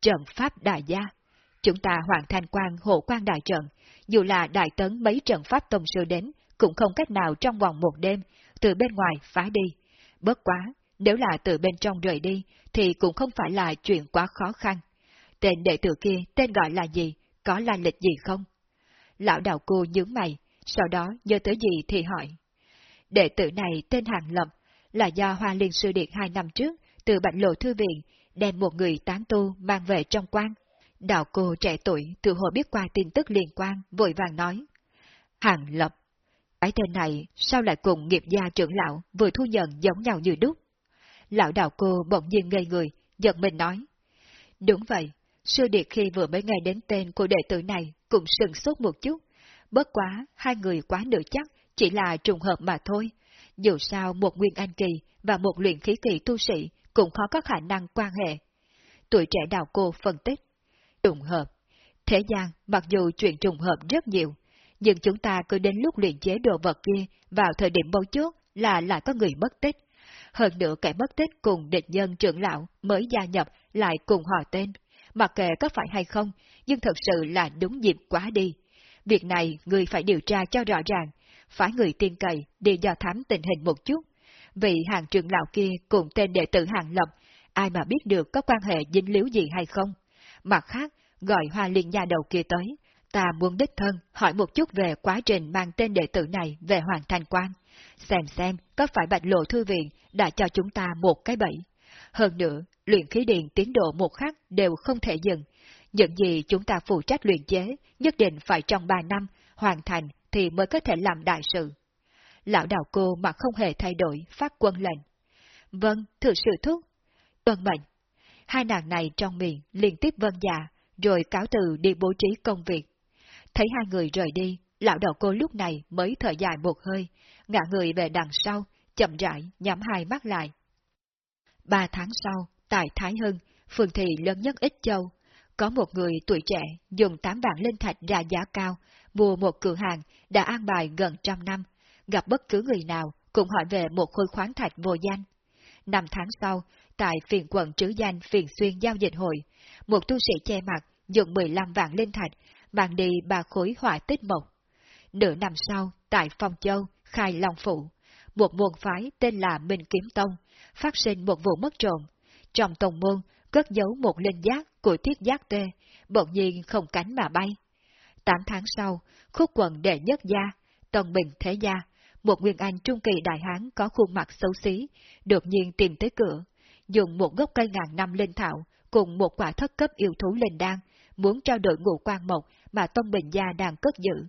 Trận pháp đại gia, chúng ta hoàn thành quan hộ quan đại trận, dù là đại tấn mấy trận pháp tông sư đến, cũng không cách nào trong vòng một đêm, từ bên ngoài phá đi. Bất quá, nếu là từ bên trong rời đi, thì cũng không phải là chuyện quá khó khăn. Tên đệ tử kia tên gọi là gì, có là lịch gì không? Lão đạo cô nhướng mày, sau đó nhớ tới gì thì hỏi. Đệ tử này tên Hàng Lập, là do Hoa Liên Sư Điện hai năm trước, từ Bạch Lộ Thư Viện, đem một người tán tu mang về trong quan. Đạo cô trẻ tuổi tự hồi biết qua tin tức liên quan, vội vàng nói. Hàng Lập, cái tên này sao lại cùng nghiệp gia trưởng lão vừa thu nhận giống nhau như đúc? Lão đạo cô bỗng nhiên ngây người, giật mình nói. Đúng vậy, sư điệt khi vừa mới nghe đến tên của đệ tử này cũng sừng sốt một chút. Bất quá, hai người quá nửa chắc, chỉ là trùng hợp mà thôi. Dù sao một nguyên anh kỳ và một luyện khí kỳ tu sĩ cũng khó có khả năng quan hệ. Tuổi trẻ đạo cô phân tích. Trùng hợp. Thế gian, mặc dù chuyện trùng hợp rất nhiều, nhưng chúng ta cứ đến lúc luyện chế đồ vật kia vào thời điểm mấu chốt là lại có người mất tích. Hơn nữa kẻ mất tích cùng địch nhân trưởng lão mới gia nhập lại cùng họ tên. Mặc kệ có phải hay không, nhưng thật sự là đúng dịp quá đi. Việc này người phải điều tra cho rõ ràng, phải người tiên cậy đi do thám tình hình một chút. Vì hàng trưởng lão kia cùng tên đệ tử hàng lập, ai mà biết được có quan hệ dính líu gì hay không. Mặt khác, gọi hoa liên nhà đầu kia tới, ta muốn đích thân hỏi một chút về quá trình mang tên đệ tử này về Hoàng Thành Quan, xem xem có phải bạch lộ thư viện đã cho chúng ta một cái bẫy. Hơn nữa, luyện khí điện tiến độ một khắc đều không thể dừng. Những gì chúng ta phụ trách luyện chế, nhất định phải trong ba năm hoàn thành thì mới có thể làm đại sự. Lão đạo cô mà không hề thay đổi, phát quân lệnh. Vâng, thưa sự thúc. Tuân mệnh. Hai nàng này trong miệng liên tiếp vân dạ, rồi cáo từ đi bố trí công việc. Thấy hai người rời đi, lão đạo cô lúc này mới thở dài một hơi, ngã người về đằng sau, chậm rãi nhắm hai mắt lại. Ba tháng sau, tại Thái Hưng, phường thị lớn nhất Ích Châu, có một người tuổi trẻ dùng tám vạn linh thạch ra giá cao, mua một cửa hàng đã an bài gần trăm năm, gặp bất cứ người nào cũng hỏi về một khối khoáng thạch vô danh. Năm tháng sau, tại phiền quận trứ danh phiền xuyên giao dịch hội, một tu sĩ che mặt dùng 15 vạn linh thạch mang đi ba khối hỏa tích mộc. Nửa năm sau, tại Phong Châu, Khai Long Phụ, một môn phái tên là Minh Kiếm Tông, phát sinh một vụ mất trộm. Trong tông môn, cất giấu một linh giác của thiết giác tê, bỗng nhiên không cánh mà bay. Tám tháng sau, khúc quần đệ nhất gia, tần bình thế gia, một nguyên anh trung kỳ đại hán có khuôn mặt xấu xí, đột nhiên tìm tới cửa, dùng một gốc cây ngàn năm linh thảo cùng một quả thất cấp yêu thú linh đan, muốn trao đổi ngũ quan mộc mà Tông Bình Gia đang cất giữ.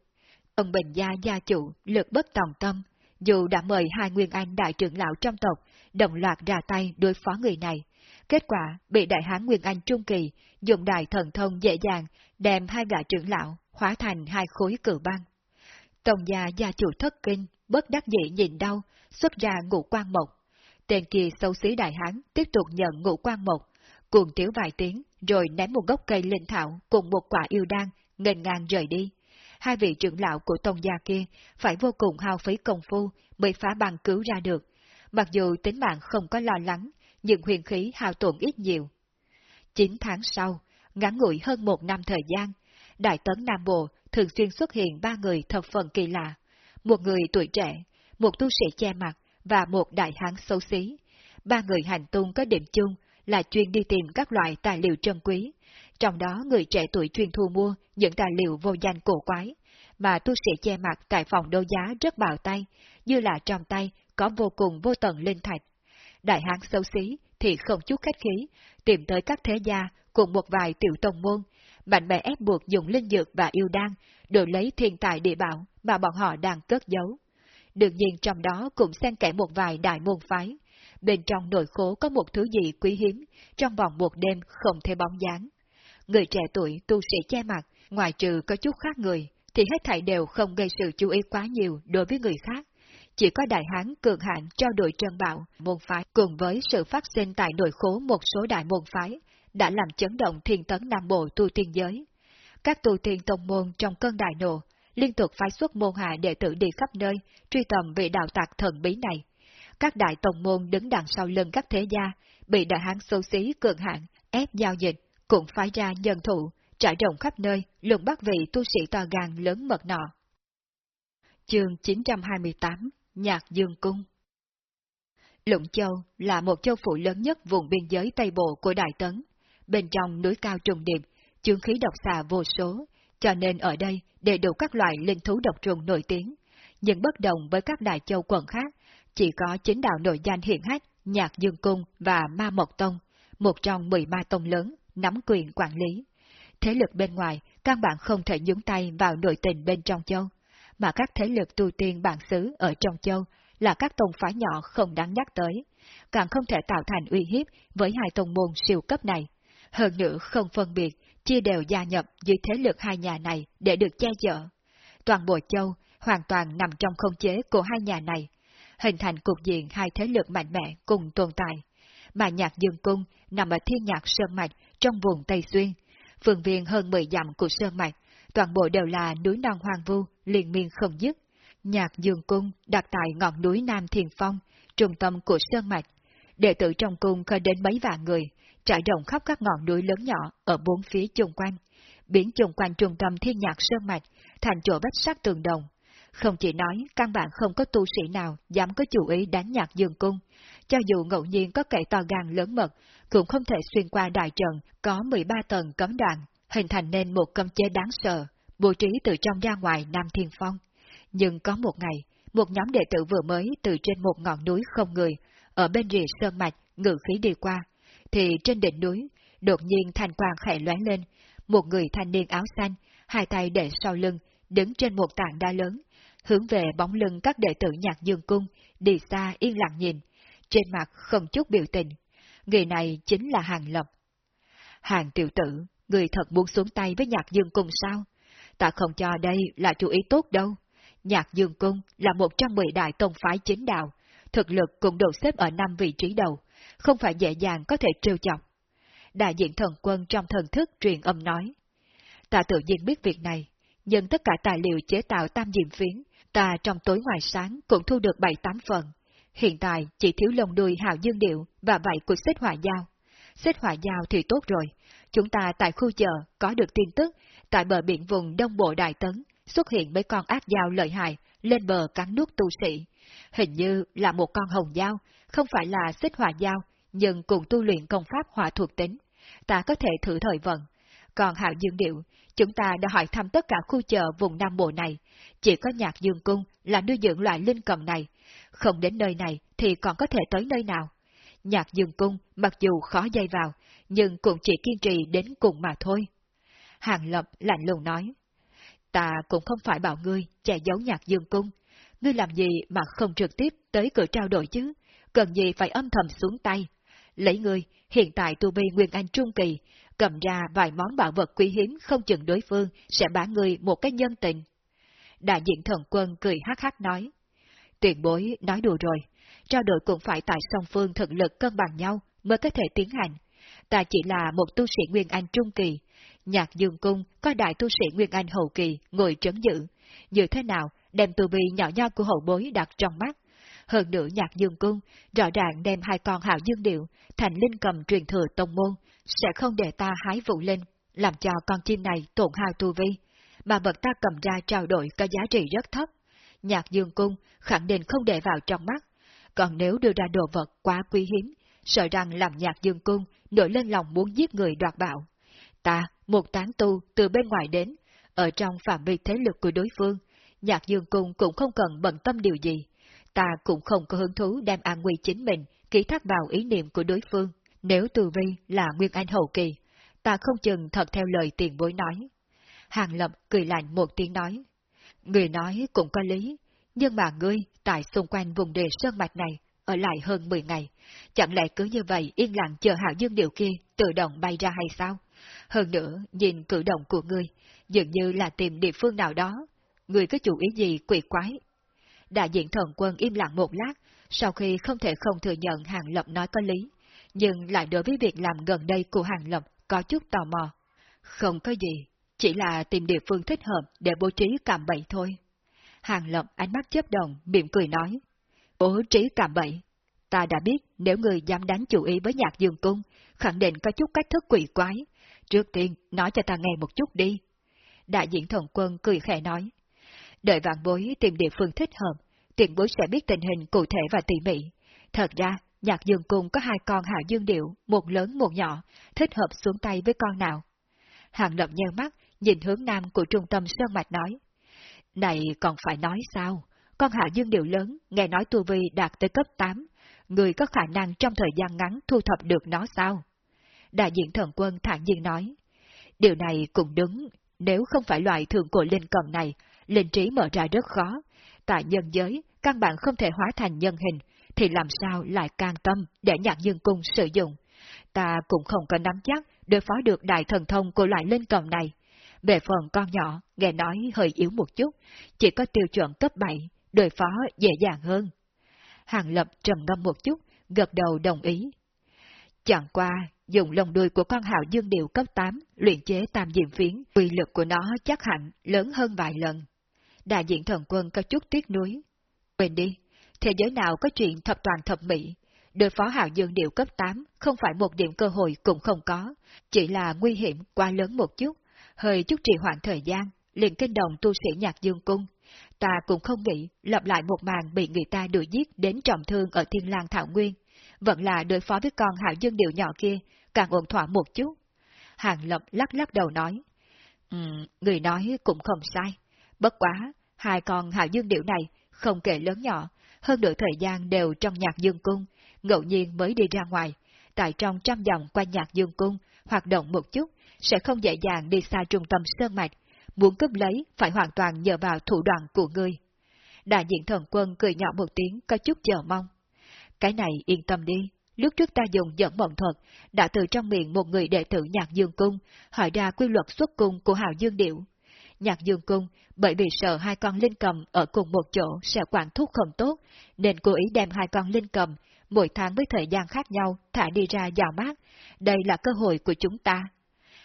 Tông Bình Gia gia chủ lực bất tòng tâm, dù đã mời hai nguyên anh đại trưởng lão trong tộc, đồng loạt ra tay đối phó người này. Kết quả bị đại hán Nguyên Anh Trung Kỳ dùng đại thần thông dễ dàng đem hai gã trưởng lão hóa thành hai khối cử băng. Tổng gia gia chủ thất kinh, bất đắc dĩ nhìn đau, xuất ra ngũ quan mộc. Tên kia xấu xí đại hán tiếp tục nhận ngũ quan mộc, cuồng tiếu vài tiếng, rồi ném một gốc cây linh thảo cùng một quả yêu đan, ngần ngang rời đi. Hai vị trưởng lão của tông gia kia phải vô cùng hao phí công phu mới phá băng cứu ra được. Mặc dù tính mạng không có lo lắng, nhưng huyền khí hao tổn ít nhiều. Chín tháng sau, ngắn ngủi hơn một năm thời gian, Đại Tấn Nam Bộ thường xuyên xuất hiện ba người thập phần kỳ lạ. Một người tuổi trẻ, một tu sĩ che mặt và một đại hán xấu xí. Ba người hành tung có điểm chung là chuyên đi tìm các loại tài liệu trân quý. Trong đó người trẻ tuổi chuyên thu mua những tài liệu vô danh cổ quái, mà tu sĩ che mặt tại phòng đấu giá rất bào tay, như là trong tay có vô cùng vô tận linh thạch. Đại hán xấu xí thì không chút khách khí, tìm tới các thế gia cùng một vài tiểu tông môn, mạnh mẽ ép buộc dùng linh dược và yêu đan, đổi lấy thiên tài địa bảo mà bọn họ đang cất giấu. Đương nhiên trong đó cũng xen kẽ một vài đại môn phái, bên trong nội khố có một thứ gì quý hiếm, trong vòng một đêm không thể bóng dáng. Người trẻ tuổi tu sĩ che mặt, ngoài trừ có chút khác người, thì hết thảy đều không gây sự chú ý quá nhiều đối với người khác. chỉ có đại hán cường hạng trao đổi trân bạo môn phái cùng với sự phát sinh tại nội khố một số đại môn phái đã làm chấn động thiên tấn Nam Bộ tu tiên giới. Các tu tiên tông môn trong cơn đại nộ liên tục phái xuất môn hạ đệ tử đi khắp nơi, truy tầm vị đạo tạc thần bí này. Các đại tông môn đứng đằng sau lưng các thế gia, bị đại hán xấu xí cường hạng, ép giao dịch, cũng phái ra nhân thủ, trải rộng khắp nơi, lùng bắt vị tu sĩ to gan lớn mật nọ. Chương 928 Nhạc Dương Cung Lũng Châu là một châu phủ lớn nhất vùng biên giới Tây Bộ của Đại Tấn. Bên trong núi cao trùng điệp, chương khí độc xà vô số, cho nên ở đây đầy đủ các loại linh thú độc trùng nổi tiếng. Nhưng bất đồng với các đại châu quần khác, chỉ có chính đạo nội danh hiện hách, Nhạc Dương Cung và Ma Mộc Tông, một trong 13 tông lớn, nắm quyền quản lý. Thế lực bên ngoài, căn bản không thể nhúng tay vào nội tình bên trong châu, mà các thế lực tu tiên bản xứ ở trong châu là các tông phái nhỏ không đáng nhắc tới, càng không thể tạo thành uy hiếp với hai tông môn siêu cấp này. Hơn nữa không phân biệt, chia đều gia nhập dưới thế lực hai nhà này để được che chở. Toàn bộ châu hoàn toàn nằm trong không chế của hai nhà này, hình thành cục diện hai thế lực mạnh mẽ cùng tồn tại. Mà nhạc dương cung nằm ở thiên nhạc Sơn Mạch trong vùng Tây Xuyên, phường viên hơn 10 dặm của Sơn Mạch, toàn bộ đều là núi non hoang vu, liền miên không dứt. Nhạc Dương Cung đặt tại ngọn núi Nam Thiền Phong, trung tâm của Sơn Mạch. Đệ tử trong cung có đến mấy vạn người, trải rộng khắp các ngọn núi lớn nhỏ ở bốn phía chung quanh, biến chung quanh trung tâm thiên nhạc Sơn Mạch thành chỗ bách sát tường đồng. Không chỉ nói, căn bản không có tu sĩ nào dám có chủ ý đánh nhạc dương cung, cho dù ngẫu nhiên có kẻ to gan lớn mật, cũng không thể xuyên qua đại trận có 13 tầng cấm đoạn, hình thành nên một cấm chế đáng sợ, bố trí từ trong ra ngoài Nam Thiên Phong. Nhưng có một ngày, một nhóm đệ tử vừa mới từ trên một ngọn núi không người, ở bên rìa sơn mạch, ngự khí đi qua, thì trên đỉnh núi, đột nhiên thành quang khẽ lóe lên, một người thanh niên áo xanh, hai tay để sau lưng, đứng trên một tảng đá lớn, hướng về bóng lưng các đệ tử nhạc dương cung, đi xa yên lặng nhìn, trên mặt không chút biểu tình. Người này chính là Hàng Lập. Hàng tiểu tử, người thật muốn xuống tay với nhạc dương cung sao? Ta không cho đây là chủ ý tốt đâu. Nhạc dương cung là một trong mười đại tông phái chính đạo, thực lực cũng được xếp ở năm vị trí đầu, không phải dễ dàng có thể trêu chọc. Đại diện thần quân trong thần thức truyền âm nói. Ta tự nhiên biết việc này, nhưng tất cả tài liệu chế tạo tam diệm phiến, ta trong tối ngoài sáng cũng thu được bảy tám phần. Hiện tại chỉ thiếu lồng đuôi hào dương điệu và vậy của xích hỏa giao. Xích hỏa giao thì tốt rồi, chúng ta tại khu chợ có được tin tức, tại bờ biển vùng Đông Bộ Đại Tấn xuất hiện mấy con ác dao lợi hại lên bờ cắn nuốt tu sĩ. Hình như là một con hồng dao, không phải là xích hỏa dao, nhưng cùng tu luyện công pháp hỏa thuộc tính. Ta có thể thử thời vận. Còn hạo dương điệu, chúng ta đã hỏi thăm tất cả khu chợ vùng Nam Bộ này. Chỉ có nhạc dương cung là nuôi dưỡng loại linh cầm này. Không đến nơi này thì còn có thể tới nơi nào. Nhạc dương cung mặc dù khó dây vào, nhưng cũng chỉ kiên trì đến cùng mà thôi. Hàng Lập lạnh lùng nói. Ta cũng không phải bảo ngươi che giấu nhạc dương cung. Ngươi làm gì mà không trực tiếp tới cửa trao đổi chứ? Cần gì phải âm thầm xuống tay? Lấy ngươi, hiện tại tu vi Nguyên Anh Trung Kỳ, cầm ra vài món bảo vật quý hiếm không chừng đối phương sẽ bán ngươi một cái nhân tình. Đại diện thần quân cười hắc hắc nói. Tuyển bối nói đùa rồi, trao đổi cũng phải tại song phương thực lực cân bằng nhau mới có thể tiến hành. Ta chỉ là một tu sĩ Nguyên Anh Trung Kỳ, nhạc dương cung có đại tu sĩ Nguyên Anh Hậu Kỳ ngồi trấn giữ. Như thế nào đem tu vi nhỏ nho của hậu bối đặt trong mắt? Hơn nữa nhạc dương cung, rõ ràng đem hai con hạo dương điệu thành linh cầm truyền thừa tông môn, sẽ không để ta hái vụ lên, làm cho con chim này tổn hao tu vi. Mà vật ta cầm ra trao đổi có giá trị rất thấp. Nhạc dương cung khẳng định không để vào trong mắt, còn nếu đưa ra đồ vật quá quý hiếm, sợ rằng làm nhạc dương cung nổi lên lòng muốn giết người đoạt bảo. Ta, một tán tu từ bên ngoài đến, ở trong phạm vi thế lực của đối phương, nhạc dương cung cũng không cần bận tâm điều gì. Ta cũng không có hứng thú đem an nguy chính mình, ký thác vào ý niệm của đối phương. Nếu từ vi là Nguyên Anh hậu kỳ, ta không chừng thật theo lời tiền bối nói. Hàng Lập cười lạnh một tiếng nói. Người nói cũng có lý, nhưng mà ngươi tại xung quanh vùng đề sơn mạch này ở lại hơn 10 ngày, chẳng lẽ cứ như vậy yên lặng chờ hạo dương điều kia tự động bay ra hay sao? Hơn nữa, nhìn cử động của ngươi, dường như là tìm địa phương nào đó. Ngươi có chủ ý gì quỷ quái? Đại diện thần quân im lặng một lát, sau khi không thể không thừa nhận Hàng Lập nói có lý, nhưng lại đối với việc làm gần đây của Hàng Lập có chút tò mò. Không có gì, chỉ là tìm địa phương thích hợp để bố trí cạm bẫy thôi. Hàng Lập ánh mắt chớp đồng, miệng cười nói. Bố trí cạm bẫy. Ta đã biết nếu người dám đánh chủ ý với nhạc dương cung, khẳng định có chút cách thức quỷ quái. Trước tiên, nói cho ta nghe một chút đi. Đại diện thần quân cười khẽ nói. Đợi vạn bối tìm địa phương thích hợp, tiền bối sẽ biết tình hình cụ thể và tỉ mỉ. Thật ra, nhạc dương cung có hai con hạo dương điệu, một lớn một nhỏ, thích hợp xuống tay với con nào. Hàng lập nheo mắt, nhìn hướng nam của trung tâm Sơn Mạch nói. Này còn phải nói sao? Con hạo dương điệu lớn, nghe nói tu vi đạt tới cấp 8, người có khả năng trong thời gian ngắn thu thập được nó sao? Đại diện thần quân thản nhiên nói. Điều này cũng đúng, nếu không phải loại thường cổ linh cầm này, linh trí mở ra rất khó. Tại nhân giới, căn bản không thể hóa thành nhân hình, thì làm sao lại can tâm để nhạc dương cung sử dụng. Ta cũng không có nắm chắc đối phó được đại thần thông của loại linh cầm này. Về phần con nhỏ, nghe nói hơi yếu một chút, chỉ có tiêu chuẩn cấp 7, đối phó dễ dàng hơn. Hàng Lập trầm ngâm một chút, gật đầu đồng ý. Chẳng qua, dùng lồng đuôi của con hạo dương điệu cấp 8, luyện chế tam diệm phiến, uy lực của nó chắc hẳn lớn hơn vài lần. Đại diện thần quân có chút tiếc nuối. Quên đi, thế giới nào có chuyện thập toàn thập mỹ, đối phó hạo dương điệu cấp 8 không phải một điểm cơ hội cũng không có, chỉ là nguy hiểm quá lớn một chút, hơi chút trì hoãn thời gian, liền kinh đồng tu sĩ nhạc dương cung. Ta cũng không nghĩ lặp lại một màn bị người ta đuổi giết đến trọng thương ở Thiên lang Thảo Nguyên, vẫn là đối phó với con hạo dương điệu nhỏ kia, càng ổn thỏa một chút. Hàng Lập lắc lắc đầu nói, um, người nói cũng không sai, bất quá, hai con hạo dương điệu này không kể lớn nhỏ, hơn nửa thời gian đều trong nhạc dương cung, ngẫu nhiên mới đi ra ngoài, tại trong trăm dòng quanh nhạc dương cung, hoạt động một chút, sẽ không dễ dàng đi xa trung tâm sơn mạch, muốn cướp lấy phải hoàn toàn nhờ vào thủ đoạn của ngươi. Đại diện thần quân cười nhỏ một tiếng có chút chờ mong. Cái này yên tâm đi, lúc trước ta dùng dẫn mộng thuật, đã từ trong miệng một người đệ tử nhạc dương cung, hỏi ra quy luật xuất cung của hào dương điệu. Nhạc dương cung, bởi vì sợ hai con linh cầm ở cùng một chỗ sẽ quản thúc không tốt, nên cố ý đem hai con linh cầm, mỗi tháng với thời gian khác nhau, thả đi ra dạo mát. Đây là cơ hội của chúng ta.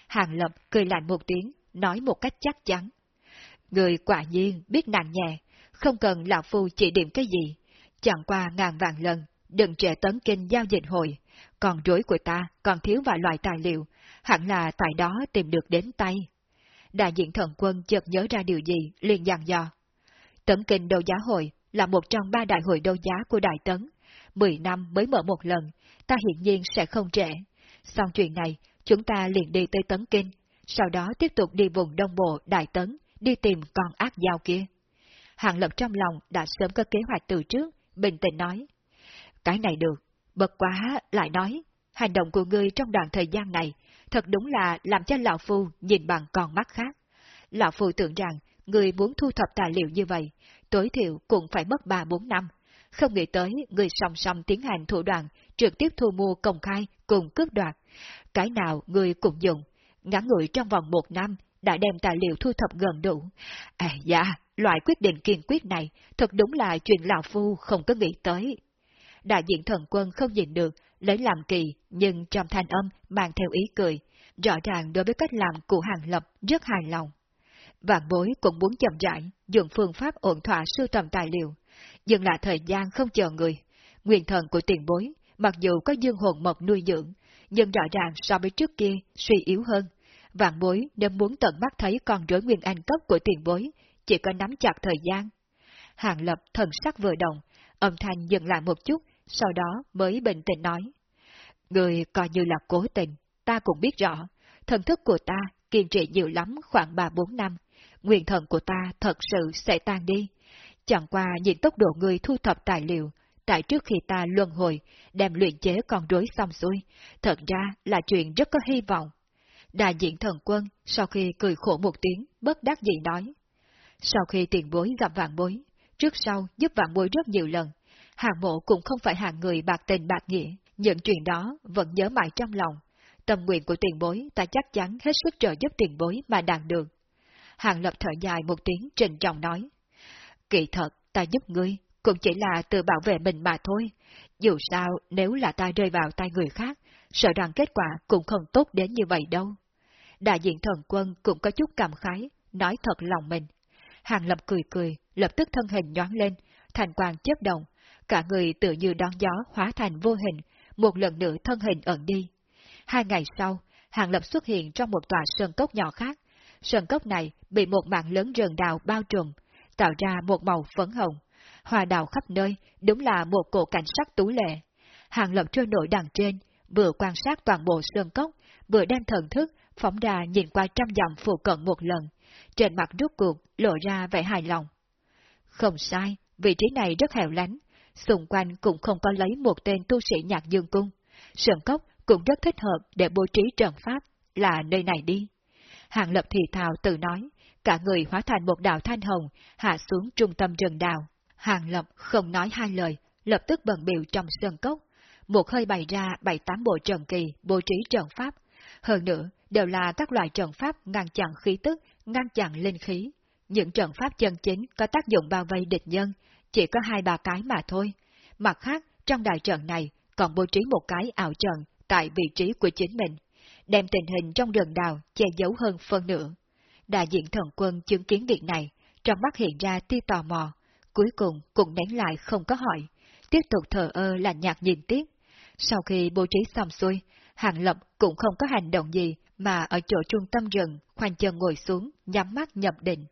Hàng Lập cười lạnh một tiếng, nói một cách chắc chắn. Người quả nhiên biết nặng nhẹ, không cần lão phu chỉ điểm cái gì. Chẳng qua ngàn vàng lần, đừng trẻ tấn kinh giao dịch hồi. Còn rối của ta còn thiếu vài loại tài liệu, hẳn là tại đó tìm được đến tay. Đại diện thần quân chợt nhớ ra điều gì, liền dặn dò. Tấn kinh đấu giá hội là một trong ba đại hội đấu giá của Đại Tấn. Mười năm mới mở một lần, ta hiện nhiên sẽ không trễ. Xong chuyện này, chúng ta liền đi tới Tấn Kinh, sau đó tiếp tục đi vùng Đông Bộ Đại Tấn, đi tìm con ác giao kia. Hàng Lập trong lòng đã sớm có kế hoạch từ trước, bình tĩnh nói. Cái này được, bật quá lại nói, hành động của ngươi trong đoạn thời gian này thật đúng là làm cho Lão Phu nhìn bằng con mắt khác. Lão Phu tưởng rằng người muốn thu thập tài liệu như vậy, tối thiểu cũng phải mất 3-4 năm. Không nghĩ tới người song song tiến hành thủ đoạn trực tiếp thu mua công khai cùng cướp đoạt. Cái nào người cũng dùng, ngắn ngủi trong vòng một năm đã đem tài liệu thu thập gần đủ. À dạ, loại quyết định kiên quyết này thật đúng là chuyện Lão Phu không có nghĩ tới. Đại diện thần quân không nhìn được, lấy làm kỳ, nhưng trong thanh âm mang theo ý cười, rõ ràng đối với cách làm của Hàng Lập rất hài lòng. Vạn bối cũng muốn chậm rãi, dùng phương pháp ổn thỏa sưu tầm tài liệu, nhưng là thời gian không chờ người. nguyện thần của tiền bối, mặc dù có dương hồn mộc nuôi dưỡng, nhưng rõ ràng so với trước kia suy yếu hơn. Vạn bối nếu muốn tận mắt thấy con rối nguyên anh cấp của tiền bối, chỉ có nắm chặt thời gian. Hàng Lập thần sắc vừa động, âm thanh dừng lại một chút, sau đó mới bình tĩnh nói. Người coi như là cố tình, ta cũng biết rõ, thần thức của ta kiên trì nhiều lắm khoảng 3-4 năm, nguyên thần của ta thật sự sẽ tan đi. Chẳng qua nhìn tốc độ người thu thập tài liệu, tại trước khi ta luân hồi, đem luyện chế con rối xong xuôi, thật ra là chuyện rất có hy vọng. Đại diện thần quân, sau khi cười khổ một tiếng, bất đắc dĩ nói. Sau khi tiền bối gặp vạn bối, trước sau giúp vạn bối rất nhiều lần, hàng mộ cũng không phải hàng người bạc tình bạc nghĩa, những chuyện đó vẫn nhớ mãi trong lòng. Tâm nguyện của tiền bối ta chắc chắn hết sức trợ giúp tiền bối mà đạt được. Hàng lập thở dài một tiếng trình trọng nói. Kỳ thật, ta giúp ngươi cũng chỉ là tự bảo vệ mình mà thôi. Dù sao, nếu là ta rơi vào tay người khác, sợ rằng kết quả cũng không tốt đến như vậy đâu. Đại diện thần quân cũng có chút cảm khái, nói thật lòng mình. Hàng Lập cười cười, lập tức thân hình nhoáng lên, thành quang chớp động, cả người tự như đón gió hóa thành vô hình, một lần nữa thân hình ẩn đi. Hai ngày sau, Hàng Lập xuất hiện trong một tòa sơn cốc nhỏ khác. Sơn cốc này bị một mạng lớn rừng đào bao trùm, tạo ra một màu phấn hồng. Hoa đào khắp nơi, đúng là một cổ cảnh sắc tú lệ. Hàng Lập trôi nổi đằng trên, vừa quan sát toàn bộ sơn cốc, vừa đem thần thức, phóng ra nhìn qua trăm dặm phụ cận một lần. Trên mặt rút cuộc, lộ ra vẻ hài lòng. Không sai, vị trí này rất hẻo lánh, xung quanh cũng không có lấy một tên tu sĩ nhạc dương cung. sườn cốc cũng rất thích hợp để bố trí trận pháp, là nơi này đi. Hàng lập thì thào tự nói, cả người hóa thành một đạo thanh hồng, hạ xuống trung tâm rừng đào. Hàng lập không nói hai lời, lập tức bận biểu trong sơn cốc. Một hơi bày ra bảy tám bộ trận kỳ bố trí trận pháp. Hơn nữa, đều là các loại trận pháp ngăn chặn khí tức, ngăn chặn linh khí. Những trận pháp chân chính có tác dụng bao vây địch nhân, chỉ có hai ba cái mà thôi. Mặt khác, trong đại trận này còn bố trí một cái ảo trận tại vị trí của chính mình, đem tình hình trong rừng đào che giấu hơn phân nửa. Đại diện thần quân chứng kiến việc này, trong mắt hiện ra tia tò mò, cuối cùng cũng nén lại không có hỏi, tiếp tục thờ ơ là nhạt nhìn tiếp. Sau khi bố trí xong xuôi, Hàng Lập cũng không có hành động gì mà ở chỗ trung tâm rừng khoanh chân ngồi xuống, nhắm mắt nhập định.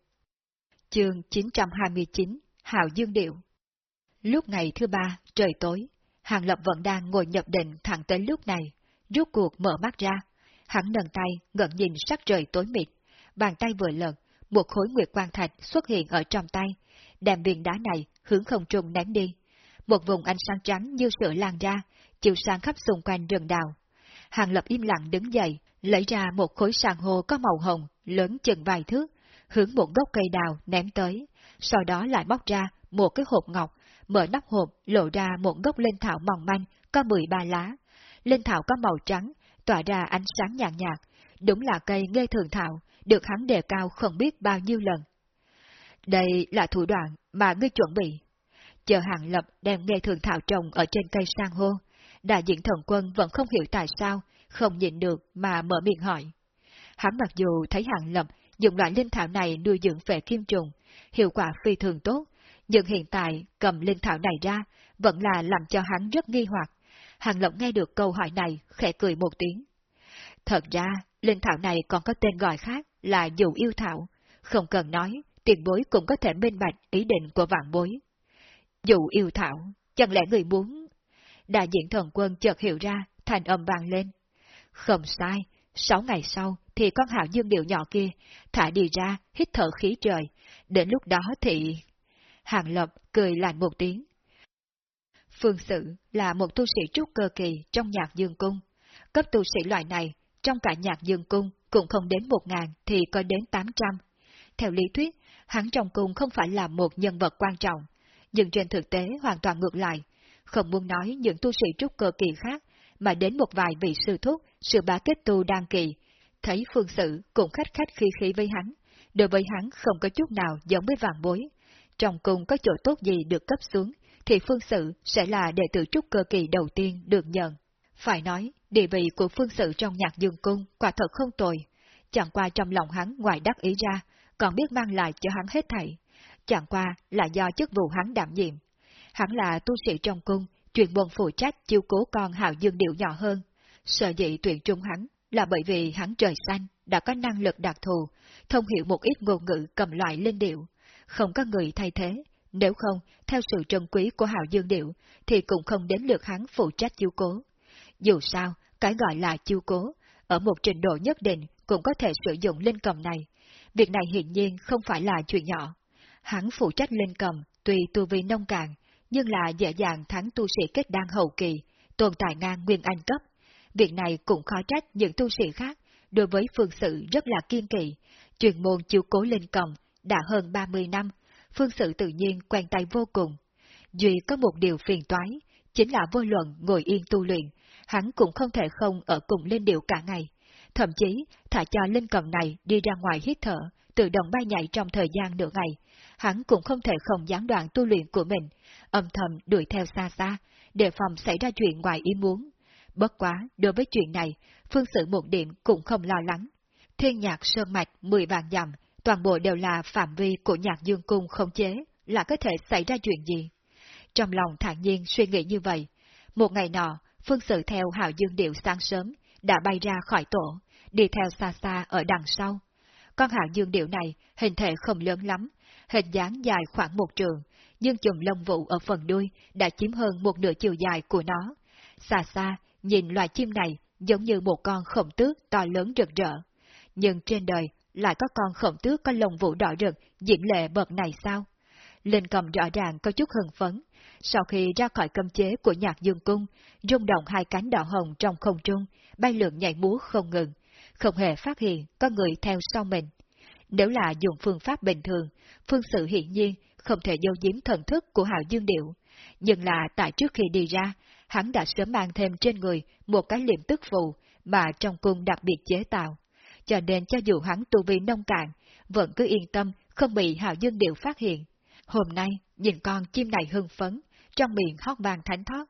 Chương 929 Hạo Dương Điệu Lúc ngày thứ ba, trời tối, Hàng Lập vẫn đang ngồi nhập định thẳng tới lúc này, rút cuộc mở mắt ra. Hắn nâng tay, ngẩn nhìn sắc trời tối mịt, bàn tay vừa lật, một khối nguyệt quang thạch xuất hiện ở trong tay, đem viên đá này hướng không trung ném đi. Một vùng ánh sáng trắng như sữa lan ra, chiều sáng khắp xung quanh rừng đào. Hàng Lập im lặng đứng dậy, lấy ra một khối sàn hồ có màu hồng, lớn chừng vài thước, hướng một gốc cây đào ném tới, sau đó lại móc ra một cái hộp ngọc, mở nắp hộp lộ ra một gốc linh thảo mỏng manh, có 13 lá. Linh thảo có màu trắng, tỏa ra ánh sáng nhàn nhạt, nhạt, đúng là cây ngây thường thảo, được hắn đề cao không biết bao nhiêu lần. Đây là thủ đoạn mà ngươi chuẩn bị. Chờ hàng lập đem nghe thường thảo trồng ở trên cây sang hô, đại diện thần quân vẫn không hiểu tại sao, không nhịn được mà mở miệng hỏi. Hắn mặc dù thấy hàng lập dùng loại linh thảo này nuôi dưỡng về kim trùng, hiệu quả phi thường tốt, nhưng hiện tại cầm linh thảo này ra vẫn là làm cho hắn rất nghi hoặc. Hàng Lộng nghe được câu hỏi này, khẽ cười một tiếng. Thật ra, linh thảo này còn có tên gọi khác là dù yêu thảo. Không cần nói, tiền bối cũng có thể minh bạch ý định của vạn bối. Dù yêu thảo, chẳng lẽ người muốn... Đại diện thần quân chợt hiểu ra, thành âm vang lên. Không sai, sáu ngày sau thì con hạo dương điệu nhỏ kia thả đi ra, hít thở khí trời. Đến lúc đó thì... Hàng Lập cười lạnh một tiếng. Phương sử là một tu sĩ trúc cơ kỳ trong nhạc dương cung. Cấp tu sĩ loại này, trong cả nhạc dương cung cũng không đến một ngàn thì có đến tám trăm. Theo lý thuyết, hắn trong cung không phải là một nhân vật quan trọng, nhưng trên thực tế hoàn toàn ngược lại. Không muốn nói những tu sĩ trúc cơ kỳ khác, mà đến một vài vị sư thúc, sự bá kết tu đang kỳ, thấy phương sự cũng khách khách khi khí với hắn. Đối với hắn không có chút nào giống với vàng bối, trong cung có chỗ tốt gì được cấp xuống, thì phương sự sẽ là đệ tử trúc cơ kỳ đầu tiên được nhận. Phải nói, địa vị của phương sự trong nhạc dương cung quả thật không tồi, chẳng qua trong lòng hắn ngoài đắc ý ra, còn biết mang lại cho hắn hết thảy, chẳng qua là do chức vụ hắn đảm nhiệm. Hắn là tu sĩ trong cung, truyền buồn phụ trách chiêu cố con hào dương điệu nhỏ hơn. Sợ dị tuyển trung hắn là bởi vì hắn trời xanh, đã có năng lực đặc thù, thông hiểu một ít ngôn ngữ cầm loại linh điệu, không có người thay thế, nếu không, theo sự trân quý của Hạo Dương Điệu, thì cũng không đến lượt hắn phụ trách chiêu cố. Dù sao, cái gọi là chiêu cố, ở một trình độ nhất định cũng có thể sử dụng linh cầm này. Việc này hiển nhiên không phải là chuyện nhỏ. Hắn phụ trách linh cầm, tuy tu vi nông cạn, nhưng là dễ dàng thắng tu sĩ kết đan hậu kỳ, tồn tại ngang nguyên anh cấp. Việc này cũng khó trách những tu sĩ khác, đối với phương sự rất là kiên kỵ, truyền môn chiếu cố lên cầm đã hơn 30 năm, phương sự tự nhiên quen tay vô cùng. Duy có một điều phiền toái, chính là vô luận ngồi yên tu luyện, hắn cũng không thể không ở cùng lên điệu cả ngày. Thậm chí, thả cho linh cầm này đi ra ngoài hít thở, tự động bay nhảy trong thời gian nửa ngày, hắn cũng không thể không gián đoạn tu luyện của mình, âm thầm đuổi theo xa xa, đề phòng xảy ra chuyện ngoài ý muốn. Bất quá, đối với chuyện này, phương sự một điểm cũng không lo lắng. Thiên nhạc sơn mạch 10 vàng dặm, toàn bộ đều là phạm vi của nhạc dương cung không chế, là có thể xảy ra chuyện gì. Trong lòng thản nhiên suy nghĩ như vậy, một ngày nọ, phương sự theo hào dương điệu sáng sớm, đã bay ra khỏi tổ, đi theo xa xa ở đằng sau. Con hào dương điệu này hình thể không lớn lắm, hình dáng dài khoảng một trường, nhưng chùm lông vụ ở phần đuôi đã chiếm hơn một nửa chiều dài của nó. Xa xa, nhìn loài chim này giống như một con khổng tước to lớn rực rỡ. Nhưng trên đời lại có con khổng tước có lông vũ đỏ rực, diễn lệ bậc này sao? Linh cầm rõ ràng có chút hưng phấn. Sau khi ra khỏi cấm chế của nhạc dương cung, rung động hai cánh đỏ hồng trong không trung, bay lượn nhảy múa không ngừng, không hề phát hiện có người theo sau mình. Nếu là dùng phương pháp bình thường, phương sự hiển nhiên không thể dâu giếm thần thức của Hạo Dương Điệu. Nhưng là tại trước khi đi ra, hắn đã sớm mang thêm trên người một cái liệm tức phù mà trong cung đặc biệt chế tạo. Cho nên cho dù hắn tu vi nông cạn, vẫn cứ yên tâm không bị Hạo Dương Điệu phát hiện. Hôm nay, nhìn con chim này hưng phấn, trong miệng hót vàng thánh thoát.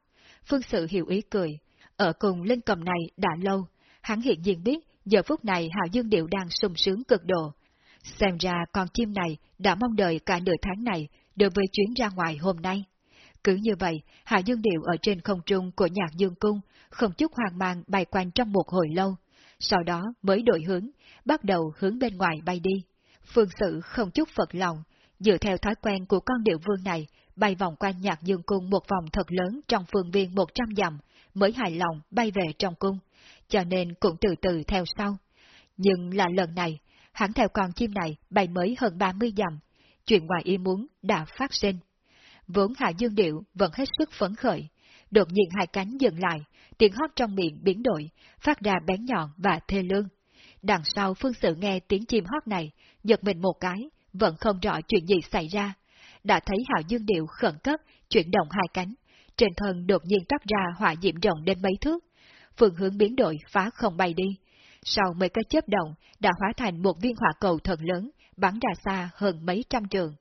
Phương sự hiểu ý cười. Ở cùng linh cầm này đã lâu, hắn hiện nhiên biết giờ phút này Hạo Dương Điệu đang sung sướng cực độ, Xem ra con chim này đã mong đợi cả nửa tháng này đối với chuyến ra ngoài hôm nay. Cứ như vậy, Hạ Dương Điệu ở trên không trung của nhạc Dương Cung, không chút hoang mang bay quanh trong một hồi lâu, sau đó mới đổi hướng, bắt đầu hướng bên ngoài bay đi. Phương sự không chút phật lòng, dựa theo thói quen của con điệu vương này, bay vòng quanh nhạc Dương Cung một vòng thật lớn trong phương viên 100 dặm, mới hài lòng bay về trong cung, cho nên cũng từ từ theo sau. Nhưng là lần này, hắn theo con chim này bay mới hơn 30 dặm, chuyện ngoài ý muốn đã phát sinh. Vốn Hạ Dương Điệu vẫn hết sức phấn khởi, đột nhiên hai cánh dừng lại, tiếng hót trong miệng biến đổi, phát ra bén nhọn và thê lương. Đằng sau phương sự nghe tiếng chim hót này, giật mình một cái, vẫn không rõ chuyện gì xảy ra. Đã thấy Hạ Dương Điệu khẩn cấp, chuyển động hai cánh, trên thân đột nhiên toát ra hỏa diệm rộng đến mấy thước. Phương hướng biến đổi phá không bay đi, sau mấy cái chớp động đã hóa thành một viên hỏa cầu thật lớn, bắn ra xa hơn mấy trăm trường.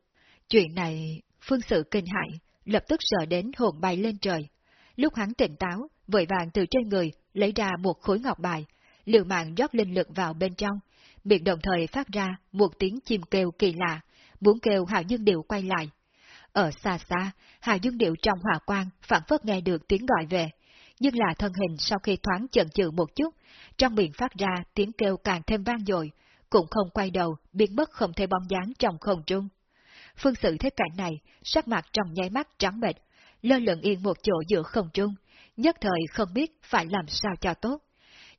Chuyện này, phương sự kinh hại, lập tức sợ đến hồn bay lên trời. Lúc hắn tỉnh táo, vội vàng từ trên người lấy ra một khối ngọc bài, liều mạng rót linh lực vào bên trong, miệng đồng thời phát ra một tiếng chim kêu kỳ lạ, muốn kêu Hạ Dương Điệu quay lại. Ở xa xa, Hạ Dương Điệu trong hỏa quang phản phất nghe được tiếng gọi về, nhưng là thân hình sau khi thoáng chần chừ một chút, trong miệng phát ra tiếng kêu càng thêm vang dội, cũng không quay đầu, biến mất không thể bóng dáng trong không trung. Phương sự thế cảnh này, sắc mặt trong nháy mắt trắng bệch, lơ lửng yên một chỗ giữa không trung, nhất thời không biết phải làm sao cho tốt.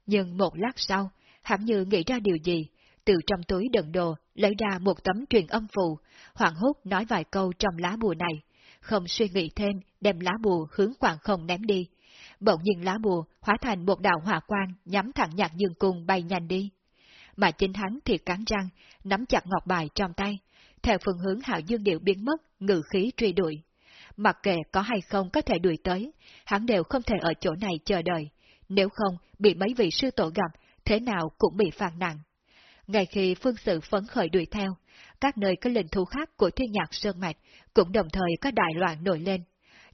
Nhưng một lát sau, hẳn như nghĩ ra điều gì, từ trong túi đựng đồ lấy ra một tấm truyền âm phù, hoảng hốt nói vài câu trong lá bùa này, không suy nghĩ thêm đem lá bùa hướng khoảng không ném đi, bỗng nhiên lá bùa hóa thành một đạo hỏa quang nhắm thẳng nhạc dương cung bay nhanh đi. Mà chính hắn thì cắn răng, nắm chặt ngọc bài trong tay, theo phương hướng hạo dương điệu biến mất, ngự khí truy đuổi. Mặc kệ có hay không có thể đuổi tới, hắn đều không thể ở chỗ này chờ đợi, nếu không bị mấy vị sư tổ gặp, thế nào cũng bị phạt nặng. Ngay khi phương sự phấn khởi đuổi theo, các nơi có linh thú khác của thiên nhạc Sơn Mạch cũng đồng thời có đại loạn nổi lên,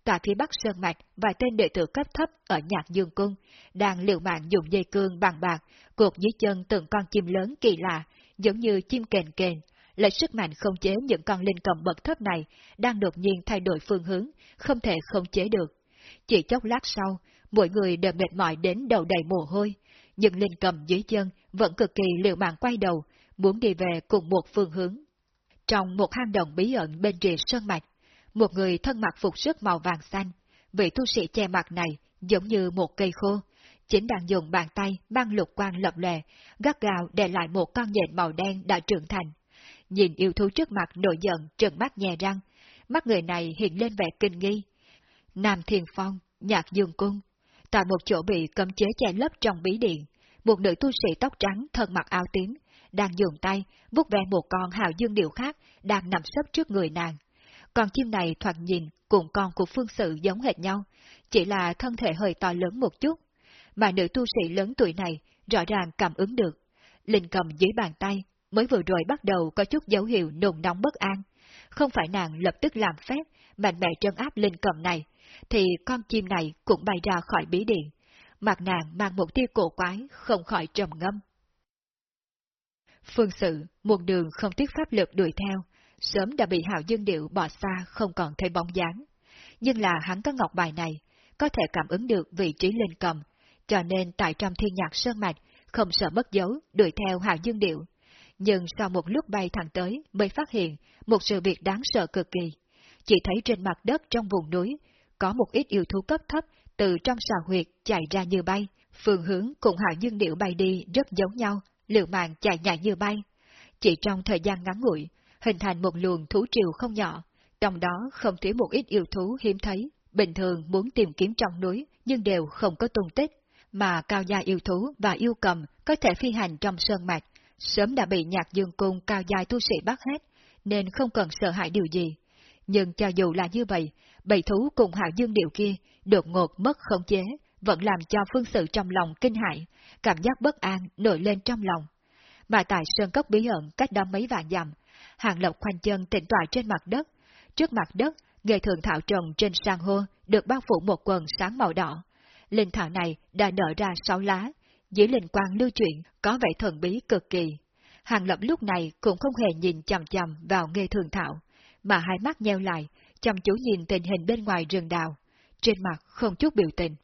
tại phía bắc Sơn Mạch vài tên đệ tử cấp thấp ở Nhạc Dương Cung, đang liều mạng dùng dây cương bằng bạc, cột dưới chân từng con chim lớn kỳ lạ, giống như chim kền kền, lấy sức mạnh không chế những con linh cầm bậc thấp này, đang đột nhiên thay đổi phương hướng, không thể không chế được. Chỉ chốc lát sau, mỗi người đều mệt mỏi đến đầu đầy mồ hôi, nhưng linh cầm dưới chân vẫn cực kỳ liều mạng quay đầu, muốn đi về cùng một phương hướng. Trong một hang động bí ẩn bên rìa sơn mạch, một người thân mặc phục sức màu vàng xanh, vị tu sĩ che mặt này giống như một cây khô, chính đang dùng bàn tay mang lục quang lập lè, gắt gào để lại một con nhện màu đen đã trưởng thành. Nhìn yêu thú trước mặt nổi giận, trợn mắt nhè răng, mắt người này hiện lên vẻ kinh nghi. Nam thiền Phong, Nhạc Dương Cung, tại một chỗ bị cấm chế che lấp trong bí điện, một nữ tu sĩ tóc trắng thân mặc áo tím, đang dùng tay vuốt ve một con hào dương điệu khác đang nằm sấp trước người nàng. Con chim này thoạt nhìn cùng con của phương sự giống hệt nhau, chỉ là thân thể hơi to lớn một chút. Mà nữ tu sĩ lớn tuổi này rõ ràng cảm ứng được. Linh cầm dưới bàn tay, mới vừa rồi bắt đầu có chút dấu hiệu nồn nóng bất an. không phải nàng lập tức làm phép, mạnh mẽ trân áp linh cầm này, thì con chim này cũng bay ra khỏi bí điện. Mặt nàng mang một tia cổ quái, không khỏi trầm ngâm. Phương sự, một đường không tiếc pháp lực đuổi theo, sớm đã bị Hạo Dương Điệu bỏ xa không còn thấy bóng dáng. Nhưng là hắn có ngọc bài này, có thể cảm ứng được vị trí linh cầm, cho nên tại trong thiên nhạc sơn mạch, không sợ mất dấu, đuổi theo Hạo Dương Điệu. Nhưng sau một lúc bay thẳng tới, mới phát hiện một sự việc đáng sợ cực kỳ. Chỉ thấy trên mặt đất trong vùng núi, có một ít yêu thú cấp thấp từ trong xà huyệt chạy ra như bay, phương hướng cùng hạ Dương Điệu bay đi rất giống nhau, liều mạng chạy nhảy như bay. Chỉ trong thời gian ngắn ngủi, hình thành một luồng thú triều không nhỏ, trong đó không thiếu một ít yêu thú hiếm thấy, bình thường muốn tìm kiếm trong núi nhưng đều không có tung tích, mà cao gia yêu thú và yêu cầm có thể phi hành trong sơn mạch, sớm đã bị nhạc dương cung cao dài tu sĩ bắt hết, nên không cần sợ hãi điều gì. Nhưng cho dù là như vậy, bầy thú cùng hạ dương điệu kia đột ngột mất khống chế, vẫn làm cho phương sự trong lòng kinh hại, cảm giác bất an nổi lên trong lòng. Mà tại sơn cốc bí ẩn cách đó mấy vạn dặm, hàng lộc khoanh chân tịnh tọa trên mặt đất. Trước mặt đất, nghệ thường thảo trồng trên sang hô được bao phủ một quần sáng màu đỏ. Linh thảo này đã nở ra sáu lá, dưới linh quang lưu chuyện có vẻ thần bí cực kỳ. Hàng lập lúc này cũng không hề nhìn chầm chầm vào nghề thường thảo, mà hai mắt nheo lại, chăm chú nhìn tình hình bên ngoài rừng đào, trên mặt không chút biểu tình.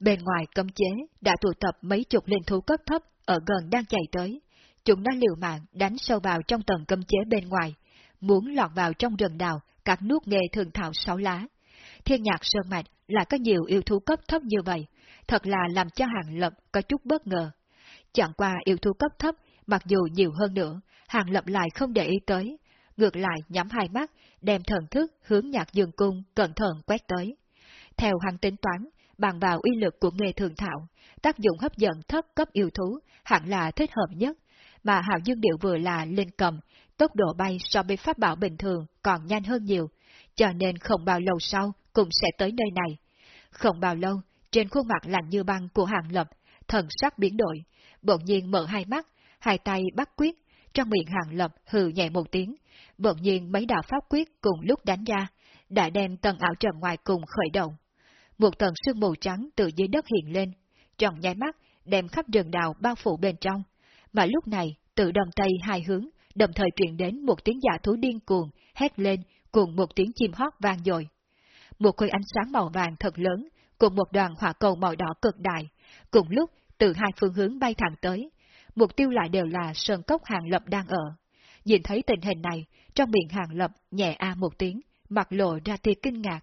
Bên ngoài cấm chế đã tụ tập mấy chục linh thú cấp thấp ở gần đang chạy tới. Chúng đã liều mạng đánh sâu vào trong tầng cấm chế bên ngoài, muốn lọt vào trong rừng đào các nuốt nghề thường thảo sáu lá. Thiên nhạc sơn mạch là có nhiều yêu thú cấp thấp như vậy, thật là làm cho hàng lập có chút bất ngờ. Chẳng qua yêu thú cấp thấp, mặc dù nhiều hơn nữa, hàng lập lại không để ý tới, ngược lại nhắm hai mắt, đem thần thức hướng nhạc dương cung cẩn thận quét tới. Theo hàng tính toán, bằng vào uy lực của nghề thường thảo, tác dụng hấp dẫn thấp cấp yêu thú hẳn là thích hợp nhất, mà hạo dương điệu vừa là lên cầm, tốc độ bay so với pháp bảo bình thường còn nhanh hơn nhiều, cho nên không bao lâu sau cũng sẽ tới nơi này. Không bao lâu, trên khuôn mặt lạnh như băng của hàng lập, thần sắc biến đổi, bỗng nhiên mở hai mắt, hai tay bắt quyết, trong miệng hàng lập hừ nhẹ một tiếng, bỗng nhiên mấy đạo pháp quyết cùng lúc đánh ra, đã đem tầng ảo trần ngoài cùng khởi động. Một tầng sương mù trắng từ dưới đất hiện lên, trong nháy mắt đem khắp rừng đào bao phủ bên trong, mà lúc này từ đông tây hai hướng, đồng thời truyền đến một tiếng giả thú điên cuồng, hét lên cùng một tiếng chim hót vang dội. Một khối ánh sáng màu vàng thật lớn, cùng một đoàn hỏa cầu màu đỏ cực đại, cùng lúc từ hai phương hướng bay thẳng tới, mục tiêu lại đều là sơn cốc hàng lập đang ở. Nhìn thấy tình hình này, trong miệng hàng lập nhẹ a một tiếng, mặt lộ ra tia kinh ngạc.